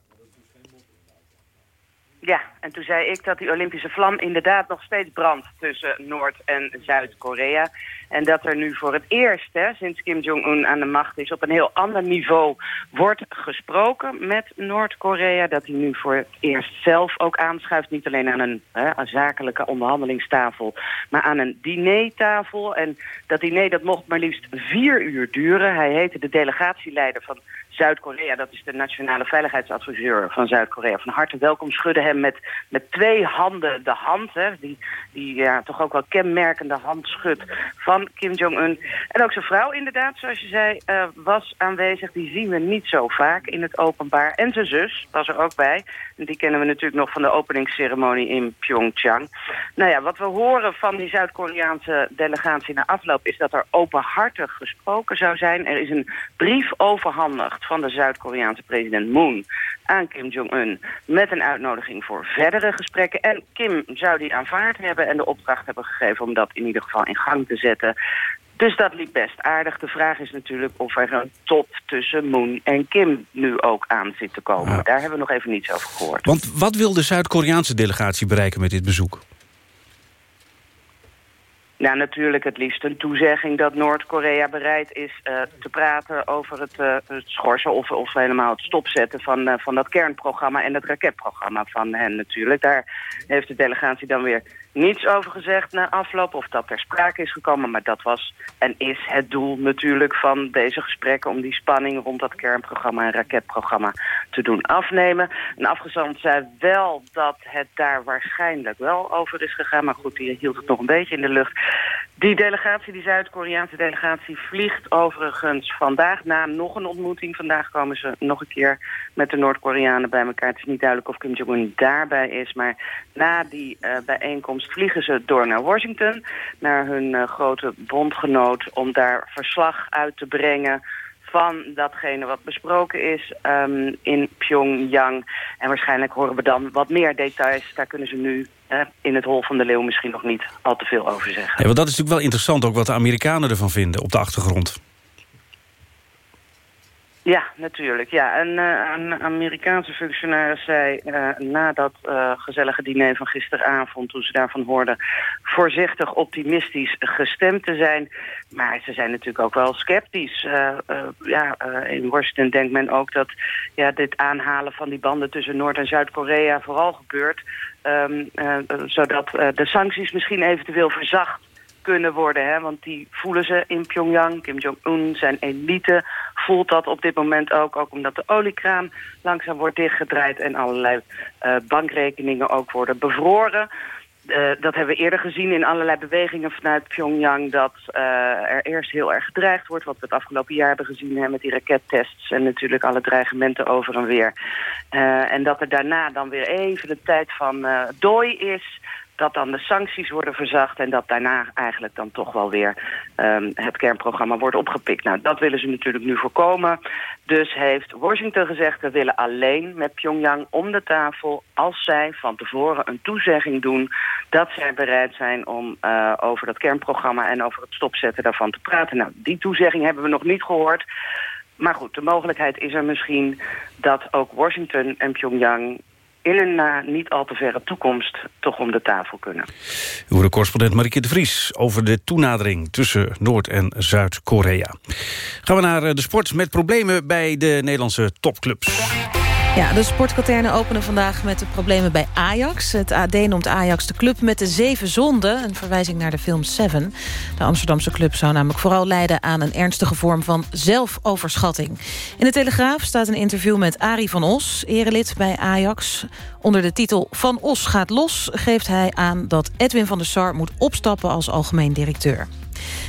Ja, en toen zei ik dat die Olympische vlam inderdaad nog steeds brandt tussen Noord- en Zuid-Korea. En dat er nu voor het eerst, hè, sinds Kim Jong-un aan de macht is... op een heel ander niveau wordt gesproken met Noord-Korea. Dat hij nu voor het eerst zelf ook aanschuift. Niet alleen aan een, hè, een zakelijke onderhandelingstafel... maar aan een dinertafel. En dat diner dat mocht maar liefst vier uur duren. Hij heette de delegatieleider van Zuid-Korea, dat is de nationale veiligheidsadviseur van Zuid-Korea. Van harte welkom, schudden hem met, met twee handen de hand. Hè, die die ja, toch ook wel kenmerkende handschud van Kim Jong-un. En ook zijn vrouw inderdaad, zoals je zei, uh, was aanwezig. Die zien we niet zo vaak in het openbaar. En zijn zus was er ook bij. Die kennen we natuurlijk nog van de openingsceremonie in Pyeongchang. Nou ja, wat we horen van die Zuid-Koreaanse delegatie na afloop... is dat er openhartig gesproken zou zijn. Er is een brief overhandigd van de Zuid-Koreaanse president Moon aan Kim Jong-un... met een uitnodiging voor verdere gesprekken. En Kim zou die aanvaard hebben en de opdracht hebben gegeven... om dat in ieder geval in gang te zetten. Dus dat liep best aardig. De vraag is natuurlijk of er een top tussen Moon en Kim nu ook aan zit te komen. Daar hebben we nog even niets over gehoord. Want wat wil de Zuid-Koreaanse delegatie bereiken met dit bezoek? Nou, natuurlijk het liefst een toezegging dat Noord-Korea bereid is uh, te praten over het, uh, het schorsen of, of helemaal het stopzetten van, uh, van dat kernprogramma en het raketprogramma van hen natuurlijk. Daar heeft de delegatie dan weer niets over gezegd na afloop of dat ter sprake is gekomen. Maar dat was en is het doel natuurlijk van deze gesprekken... om die spanning rond dat kernprogramma en raketprogramma te doen afnemen. En afgezand zei wel dat het daar waarschijnlijk wel over is gegaan. Maar goed, die hield het nog een beetje in de lucht. Die delegatie, die Zuid-Koreaanse delegatie, vliegt overigens vandaag na nog een ontmoeting. Vandaag komen ze nog een keer met de Noord-Koreanen bij elkaar. Het is niet duidelijk of Kim Jong-un daarbij is, maar na die uh, bijeenkomst vliegen ze door naar Washington, naar hun uh, grote bondgenoot, om daar verslag uit te brengen van datgene wat besproken is um, in Pyongyang. En waarschijnlijk horen we dan wat meer details. Daar kunnen ze nu in het hol van de leeuw misschien nog niet al te veel over zeggen. Ja, want dat is natuurlijk wel interessant ook wat de Amerikanen ervan vinden op de achtergrond. Ja, natuurlijk. Ja. En, een Amerikaanse functionaris zei uh, na dat uh, gezellige diner van gisteravond... toen ze daarvan hoorden voorzichtig optimistisch gestemd te zijn. Maar ze zijn natuurlijk ook wel sceptisch. ja, in Washington denkt men ook dat ja, dit aanhalen van die banden tussen Noord- en Zuid-Korea vooral gebeurt... Um, zodat de sancties misschien eventueel verzacht kunnen worden. Hè? Want die voelen ze in Pyongyang. Kim Jong-un, zijn elite, voelt dat op dit moment ook. Ook omdat de oliekraan langzaam wordt dichtgedraaid... en allerlei uh, bankrekeningen ook worden bevroren. Uh, dat hebben we eerder gezien in allerlei bewegingen vanuit Pyongyang... dat uh, er eerst heel erg gedreigd wordt. Wat we het afgelopen jaar hebben gezien hè, met die rakettests... en natuurlijk alle dreigementen over en weer. En dat er daarna dan weer even de tijd van dooi is dat dan de sancties worden verzacht... en dat daarna eigenlijk dan toch wel weer um, het kernprogramma wordt opgepikt. Nou, dat willen ze natuurlijk nu voorkomen. Dus heeft Washington gezegd... we willen alleen met Pyongyang om de tafel... als zij van tevoren een toezegging doen... dat zij bereid zijn om uh, over dat kernprogramma... en over het stopzetten daarvan te praten. Nou, die toezegging hebben we nog niet gehoord... Maar goed, de mogelijkheid is er misschien dat ook Washington en Pyongyang in een uh, niet al te verre toekomst toch om de tafel kunnen. U hoorde correspondent Marieke de Vries over de toenadering tussen Noord- en Zuid-Korea. Gaan we naar de sport met problemen bij de Nederlandse topclubs. Ja, de sportkaternen openen vandaag met de problemen bij Ajax. Het AD noemt Ajax de club met de zeven zonden. Een verwijzing naar de film Seven. De Amsterdamse club zou namelijk vooral leiden aan een ernstige vorm van zelfoverschatting. In de Telegraaf staat een interview met Arie van Os, erelid bij Ajax. Onder de titel Van Os gaat los geeft hij aan dat Edwin van der Sar moet opstappen als algemeen directeur.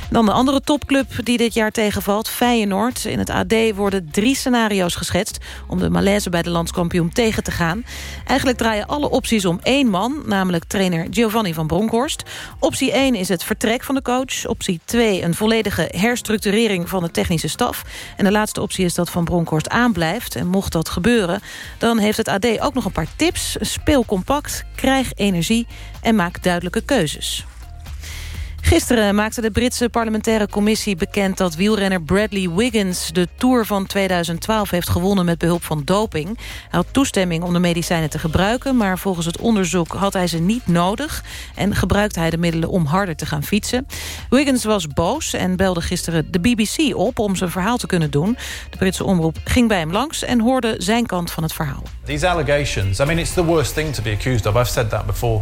Dan de andere topclub die dit jaar tegenvalt, Feyenoord. In het AD worden drie scenario's geschetst... om de malaise bij de landskampioen tegen te gaan. Eigenlijk draaien alle opties om één man... namelijk trainer Giovanni van Bronckhorst. Optie 1 is het vertrek van de coach. Optie 2 een volledige herstructurering van de technische staf. En de laatste optie is dat Van Bronckhorst aanblijft. En mocht dat gebeuren, dan heeft het AD ook nog een paar tips. Speel compact, krijg energie en maak duidelijke keuzes. Gisteren maakte de Britse parlementaire commissie bekend... dat wielrenner Bradley Wiggins de Tour van 2012 heeft gewonnen... met behulp van doping. Hij had toestemming om de medicijnen te gebruiken... maar volgens het onderzoek had hij ze niet nodig... en gebruikte hij de middelen om harder te gaan fietsen. Wiggins was boos en belde gisteren de BBC op... om zijn verhaal te kunnen doen. De Britse omroep ging bij hem langs en hoorde zijn kant van het verhaal. These allegations, I mean, it's the worst thing to be accused of. I've said that before.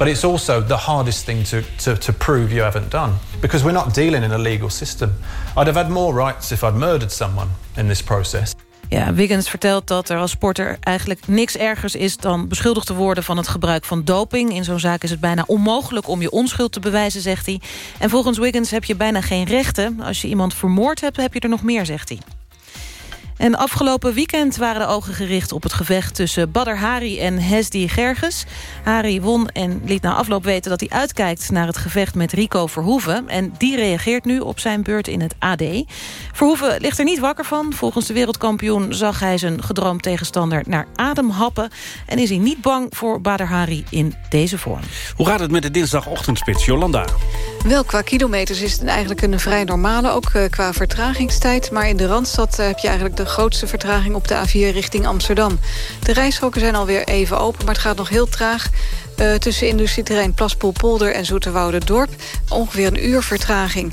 But it's also the hardest thing to, to, to prove you haven't done. Because we're not dealing in a legal system. I'd have had more rights if I'd murdered someone in this process. Ja, Wiggins vertelt dat er als sporter eigenlijk niks ergers is... dan beschuldigd te worden van het gebruik van doping. In zo'n zaak is het bijna onmogelijk om je onschuld te bewijzen, zegt hij. En volgens Wiggins heb je bijna geen rechten. Als je iemand vermoord hebt, heb je er nog meer, zegt hij. En afgelopen weekend waren de ogen gericht op het gevecht... tussen Badr Hari en Hesdi Gerges. Hari won en liet na afloop weten dat hij uitkijkt... naar het gevecht met Rico Verhoeven. En die reageert nu op zijn beurt in het AD. Verhoeven ligt er niet wakker van. Volgens de wereldkampioen zag hij zijn gedroomd tegenstander... naar adem happen. En is hij niet bang voor Badr Hari in deze vorm. Hoe gaat het met de dinsdagochtendspits, Jolanda? Wel, qua kilometers is het eigenlijk een vrij normale, ook uh, qua vertragingstijd. Maar in de Randstad uh, heb je eigenlijk de grootste vertraging op de A4 richting Amsterdam. De rijstroken zijn alweer even open, maar het gaat nog heel traag. Uh, tussen industrieterrein Plaspoelpolder en Dorp Ongeveer een uur vertraging.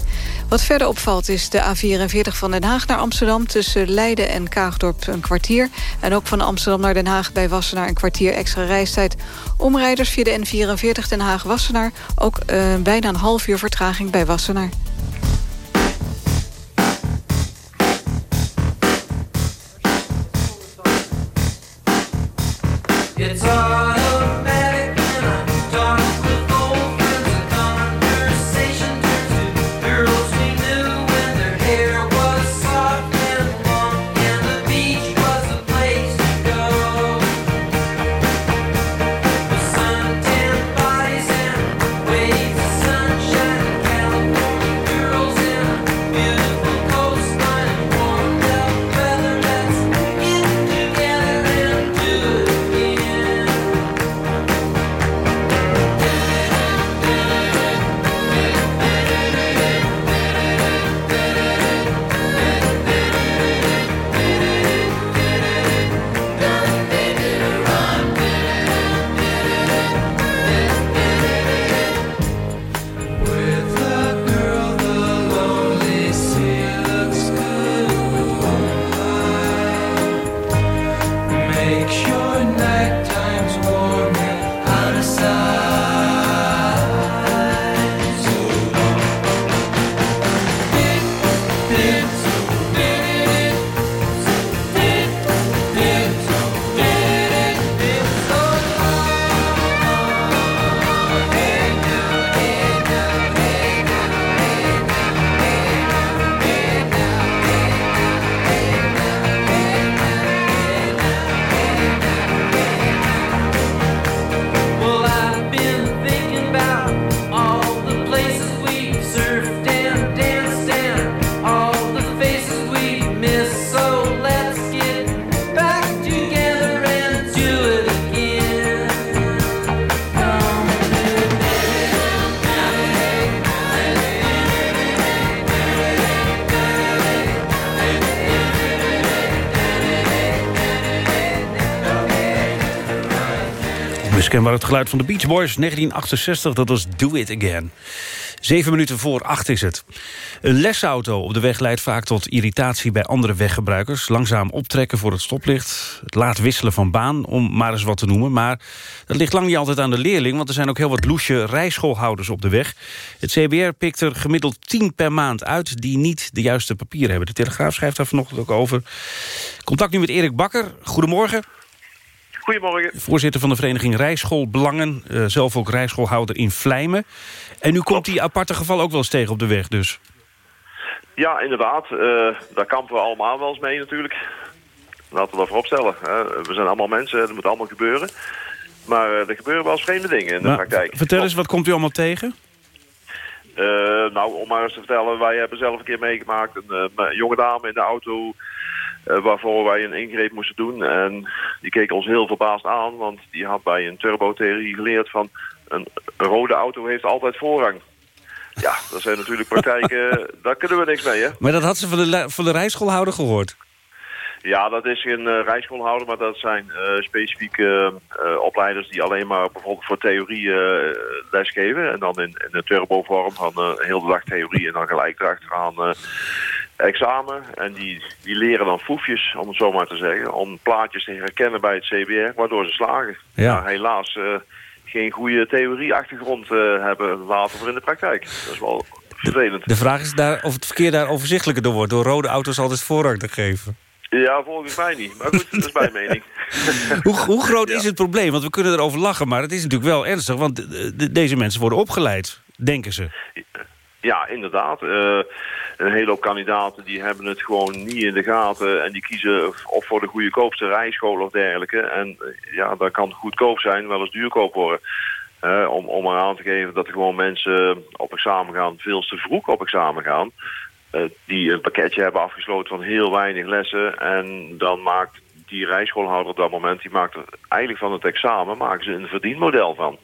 Wat verder opvalt is de A44 van Den Haag naar Amsterdam... tussen Leiden en Kaagdorp een kwartier. En ook van Amsterdam naar Den Haag bij Wassenaar... een kwartier extra reistijd. Omrijders via de N44 Den Haag-Wassenaar... ook uh, bijna een half uur vertraging bij Wassenaar. Miskenbaar het geluid van de Beach Boys 1968, dat was Do It Again. Zeven minuten voor acht is het. Een lesauto op de weg leidt vaak tot irritatie bij andere weggebruikers. Langzaam optrekken voor het stoplicht. Het laat wisselen van baan, om maar eens wat te noemen. Maar dat ligt lang niet altijd aan de leerling... want er zijn ook heel wat loesje rijschoolhouders op de weg. Het CBR pikt er gemiddeld tien per maand uit... die niet de juiste papieren hebben. De Telegraaf schrijft daar vanochtend ook over. Contact nu met Erik Bakker. Goedemorgen. Goedemorgen. Voorzitter van de vereniging Rijschoolbelangen. Uh, zelf ook rijschoolhouder in Vlijmen. En nu komt die aparte geval ook wel eens tegen op de weg dus. Ja, inderdaad. Uh, daar kampen we allemaal wel eens mee natuurlijk. Laten we dat vooropstellen. Hè. We zijn allemaal mensen, het moet allemaal gebeuren. Maar uh, er gebeuren wel eens vreemde dingen in de maar, praktijk. Vertel eens, wat komt u allemaal tegen? Uh, nou, om maar eens te vertellen, wij hebben zelf een keer meegemaakt. Een uh, jonge dame in de auto waarvoor wij een ingreep moesten doen. En die keek ons heel verbaasd aan, want die had bij een turbotheorie geleerd van... Een, rode auto heeft altijd voorrang. Ja, dat zijn natuurlijk praktijken, (laughs) daar kunnen we niks mee, hè? Maar dat had ze van de, van de rijschoolhouder gehoord. Ja, dat is geen uh, rijschoolhouder, maar dat zijn eh, specifieke eh, opleiders die alleen maar bijvoorbeeld voor theorie eh, lesgeven. En dan in, in de turbovorm van eh, heel de dag theorie en dan gelijk erachteraan eh, examen. En die, die leren dan foefjes, om het zo maar te zeggen, om plaatjes te herkennen bij het CBR, waardoor ze slagen. Ja. Maar helaas eh, geen goede theorieachtergrond eh, hebben later voor in de praktijk. Dat is wel vervelend. De vraag is daar of het verkeer daar overzichtelijker door wordt... door rode auto's altijd voorrang te geven. Ja, volgens mij niet. Maar goed, dat is mijn mening. (laughs) Hoe, hoe groot is het probleem? Want we kunnen erover lachen, maar het is natuurlijk wel ernstig... want eh, de- deze mensen worden opgeleid, denken ze. Ja, inderdaad. Eh, een hele hoop kandidaten die hebben het gewoon niet in de gaten... en die kiezen of voor de goedkoopste rijschool of dergelijke. En eh, ja, dat kan goedkoop zijn, wel eens duurkoop worden. Eh, om, om aan te geven dat er gewoon mensen op examen gaan... veel te vroeg op examen gaan... die een pakketje hebben afgesloten van heel weinig lessen... en dan maakt die rijschoolhouder op dat moment... die maakt er eigenlijk van het examen maken ze een verdienmodel van...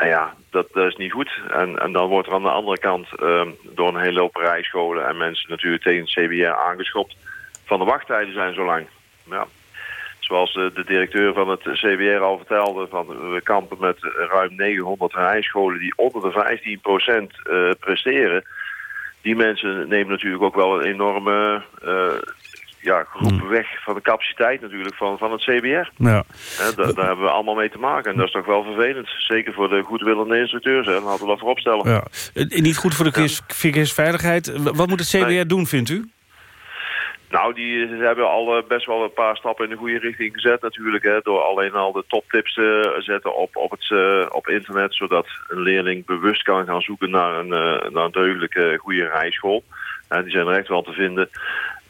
En ja, dat, is niet goed. En, en dan wordt er aan de andere kant ehm, door een hele hoop rijscholen en mensen natuurlijk tegen het CBR aangeschopt. Van de wachttijden zijn zo lang. Ja. Zoals de, de directeur van het CBR al vertelde, van we kampen met ruim 900 rijscholen die onder de 15% eh, presteren. Die mensen nemen natuurlijk ook wel een enorme eh, ja, groep weg van de capaciteit natuurlijk van, van het CBR. Ja. Hè, da- daar hebben we allemaal mee te maken. En dat is toch wel vervelend. Zeker voor de goedwillende instructeurs. Hè. Laten we dat voorop stellen. Ja. Eh, Niet goed voor de verkeers- verkeersveiligheid. W- Wat moet het CBR doen, vindt u? Nou, die ze hebben al eh, best wel een paar stappen in de goede richting gezet natuurlijk. Hè, door alleen al de toptips te zetten op, op, het, eh, op internet. Zodat een leerling bewust kan gaan zoeken naar een, eh, naar een deugdelijke goede rijschool. Eh, die zijn er echt wel te vinden.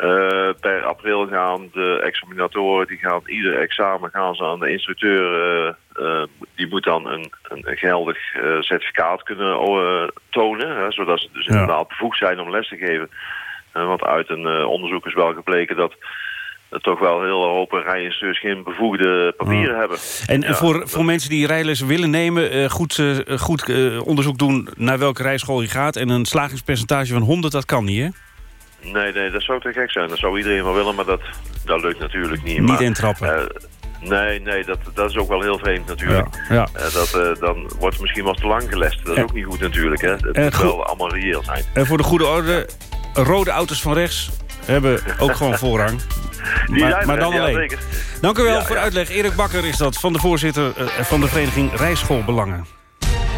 Eh, per april gaan de examinatoren, die gaan ieder examen gaan ze aan de instructeur. eh, eh, die moet dan een, een, geldig certificaat kunnen eh, tonen. Hè, zodat ze dus Ja. inderdaad bevoegd zijn om les te geven. Want uit een onderzoek is wel gebleken dat er toch wel heel hoop rijinstructeurs geen bevoegde papieren hebben. En, Ja, voor, voor mensen die rijlessen willen nemen... goed, goed onderzoek doen naar welke rijschool je gaat... en een slagingspercentage van 100, dat kan niet, hè? Nee, nee, dat zou te gek zijn. Dat zou iedereen wel willen, maar dat, dat lukt natuurlijk niet. Niet maar, intrappen. eh, nee, nee, dat, dat is ook wel heel vreemd natuurlijk. Ja. Eh, dat, eh, dan wordt het misschien wel te lang gelest. Dat is ook niet goed natuurlijk. Hè. Het moet goed. wel allemaal reëel zijn. En voor de goede orde, rode auto's van rechts hebben ook gewoon (laughs) voorrang. Die maar, dan ja, alleen. zeker. Dank u wel voor de uitleg. Erik Bakker is dat, van de voorzitter van de vereniging Rijschoolbelangen.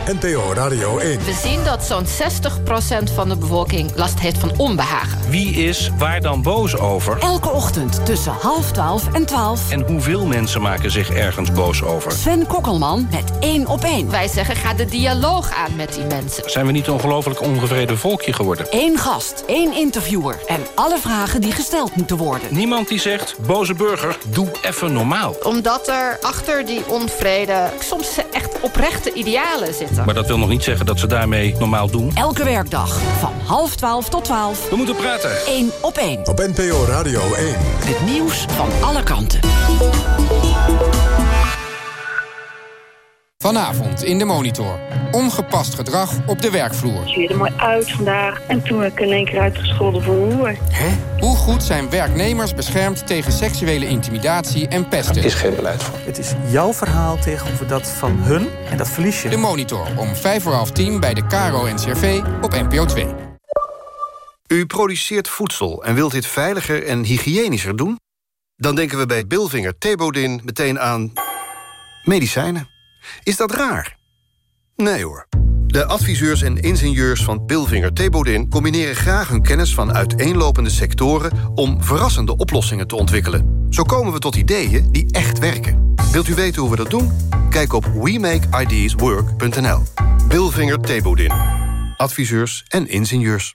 NPO Radio 1. We zien dat zo'n 60% van de bevolking last heeft van onbehagen. Wie is waar dan boos over? Elke ochtend tussen half 12 en 12. En hoeveel mensen maken zich ergens boos over? Sven Kokkelman met één op één. Wij zeggen, ga de dialoog aan met die mensen. Zijn we niet een ongelooflijk ongevreden volkje geworden? Eén gast, één interviewer en alle vragen die gesteld moeten worden. Niemand die zegt, boze burger, doe even normaal. Omdat er achter die onvrede soms echt oprechte idealen zitten. Maar dat wil nog niet zeggen dat ze daarmee normaal doen. Elke werkdag van half 12 tot 12. We moeten praten. Eén op één. Op NPO Radio 1. Het nieuws van alle kanten. Vanavond in de Monitor. Ongepast gedrag op de werkvloer. Je ziet er mooi uit vandaag. En toen werd ik in één keer uitgescholden voor hoer. Hè? Hoe goed zijn werknemers beschermd tegen seksuele intimidatie en pesten? Er is geen beleid voor. Het is jouw verhaal tegenover dat van hun en dat verlies je. De Monitor om vijf voor half tien bij de Caro NCRV op NPO 2. U produceert voedsel en wilt dit veiliger en hygiënischer doen? Dan denken we bij Bilvinger Thebodin meteen aan medicijnen. Is dat raar? Nee hoor. De adviseurs en ingenieurs van Bilvinger Thebodin combineren graag hun kennis van uiteenlopende sectoren om verrassende oplossingen te ontwikkelen. Zo komen we tot ideeën die echt werken. Wilt u weten hoe we dat doen? Kijk op WeMakeIdeasWork.nl. Bilvinger Thebodin. Adviseurs en ingenieurs.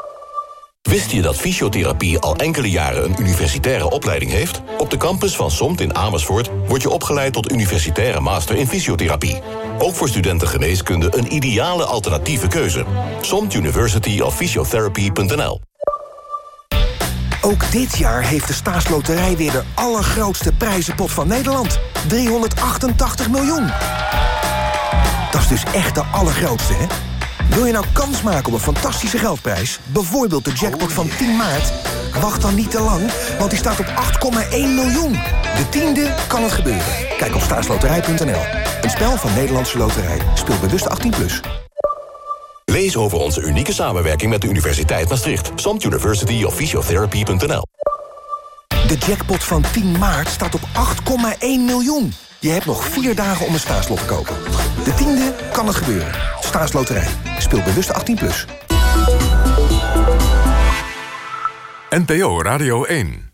Wist je dat fysiotherapie al enkele jaren een universitaire opleiding heeft? Op de campus van SOMT in Amersfoort word je opgeleid tot universitaire master in fysiotherapie. Ook voor studenten geneeskunde een ideale alternatieve keuze. SOMT University of Physiotherapy.nl Ook dit jaar heeft de staatsloterij weer de allergrootste prijzenpot van Nederland. 388 miljoen. Dat is dus echt de allergrootste, hè? Wil je nou kans maken op een fantastische geldprijs? Bijvoorbeeld de jackpot van 10 maart? Wacht dan niet te lang, want die staat op 8,1 miljoen. De tiende kan het gebeuren. Kijk op staatsloterij.nl. Een spel van Nederlandse Loterij. Speel bewust 18+. Plus. Lees over onze unieke samenwerking met de Universiteit Maastricht. SOMT University of Physiotherapy.nl De jackpot van 10 maart staat op 8,1 miljoen. Je hebt nog vier dagen om een staatslot te kopen. De tiende kan het gebeuren. Staatsloterij. Speel bewust 18+. Plus. NPO Radio 1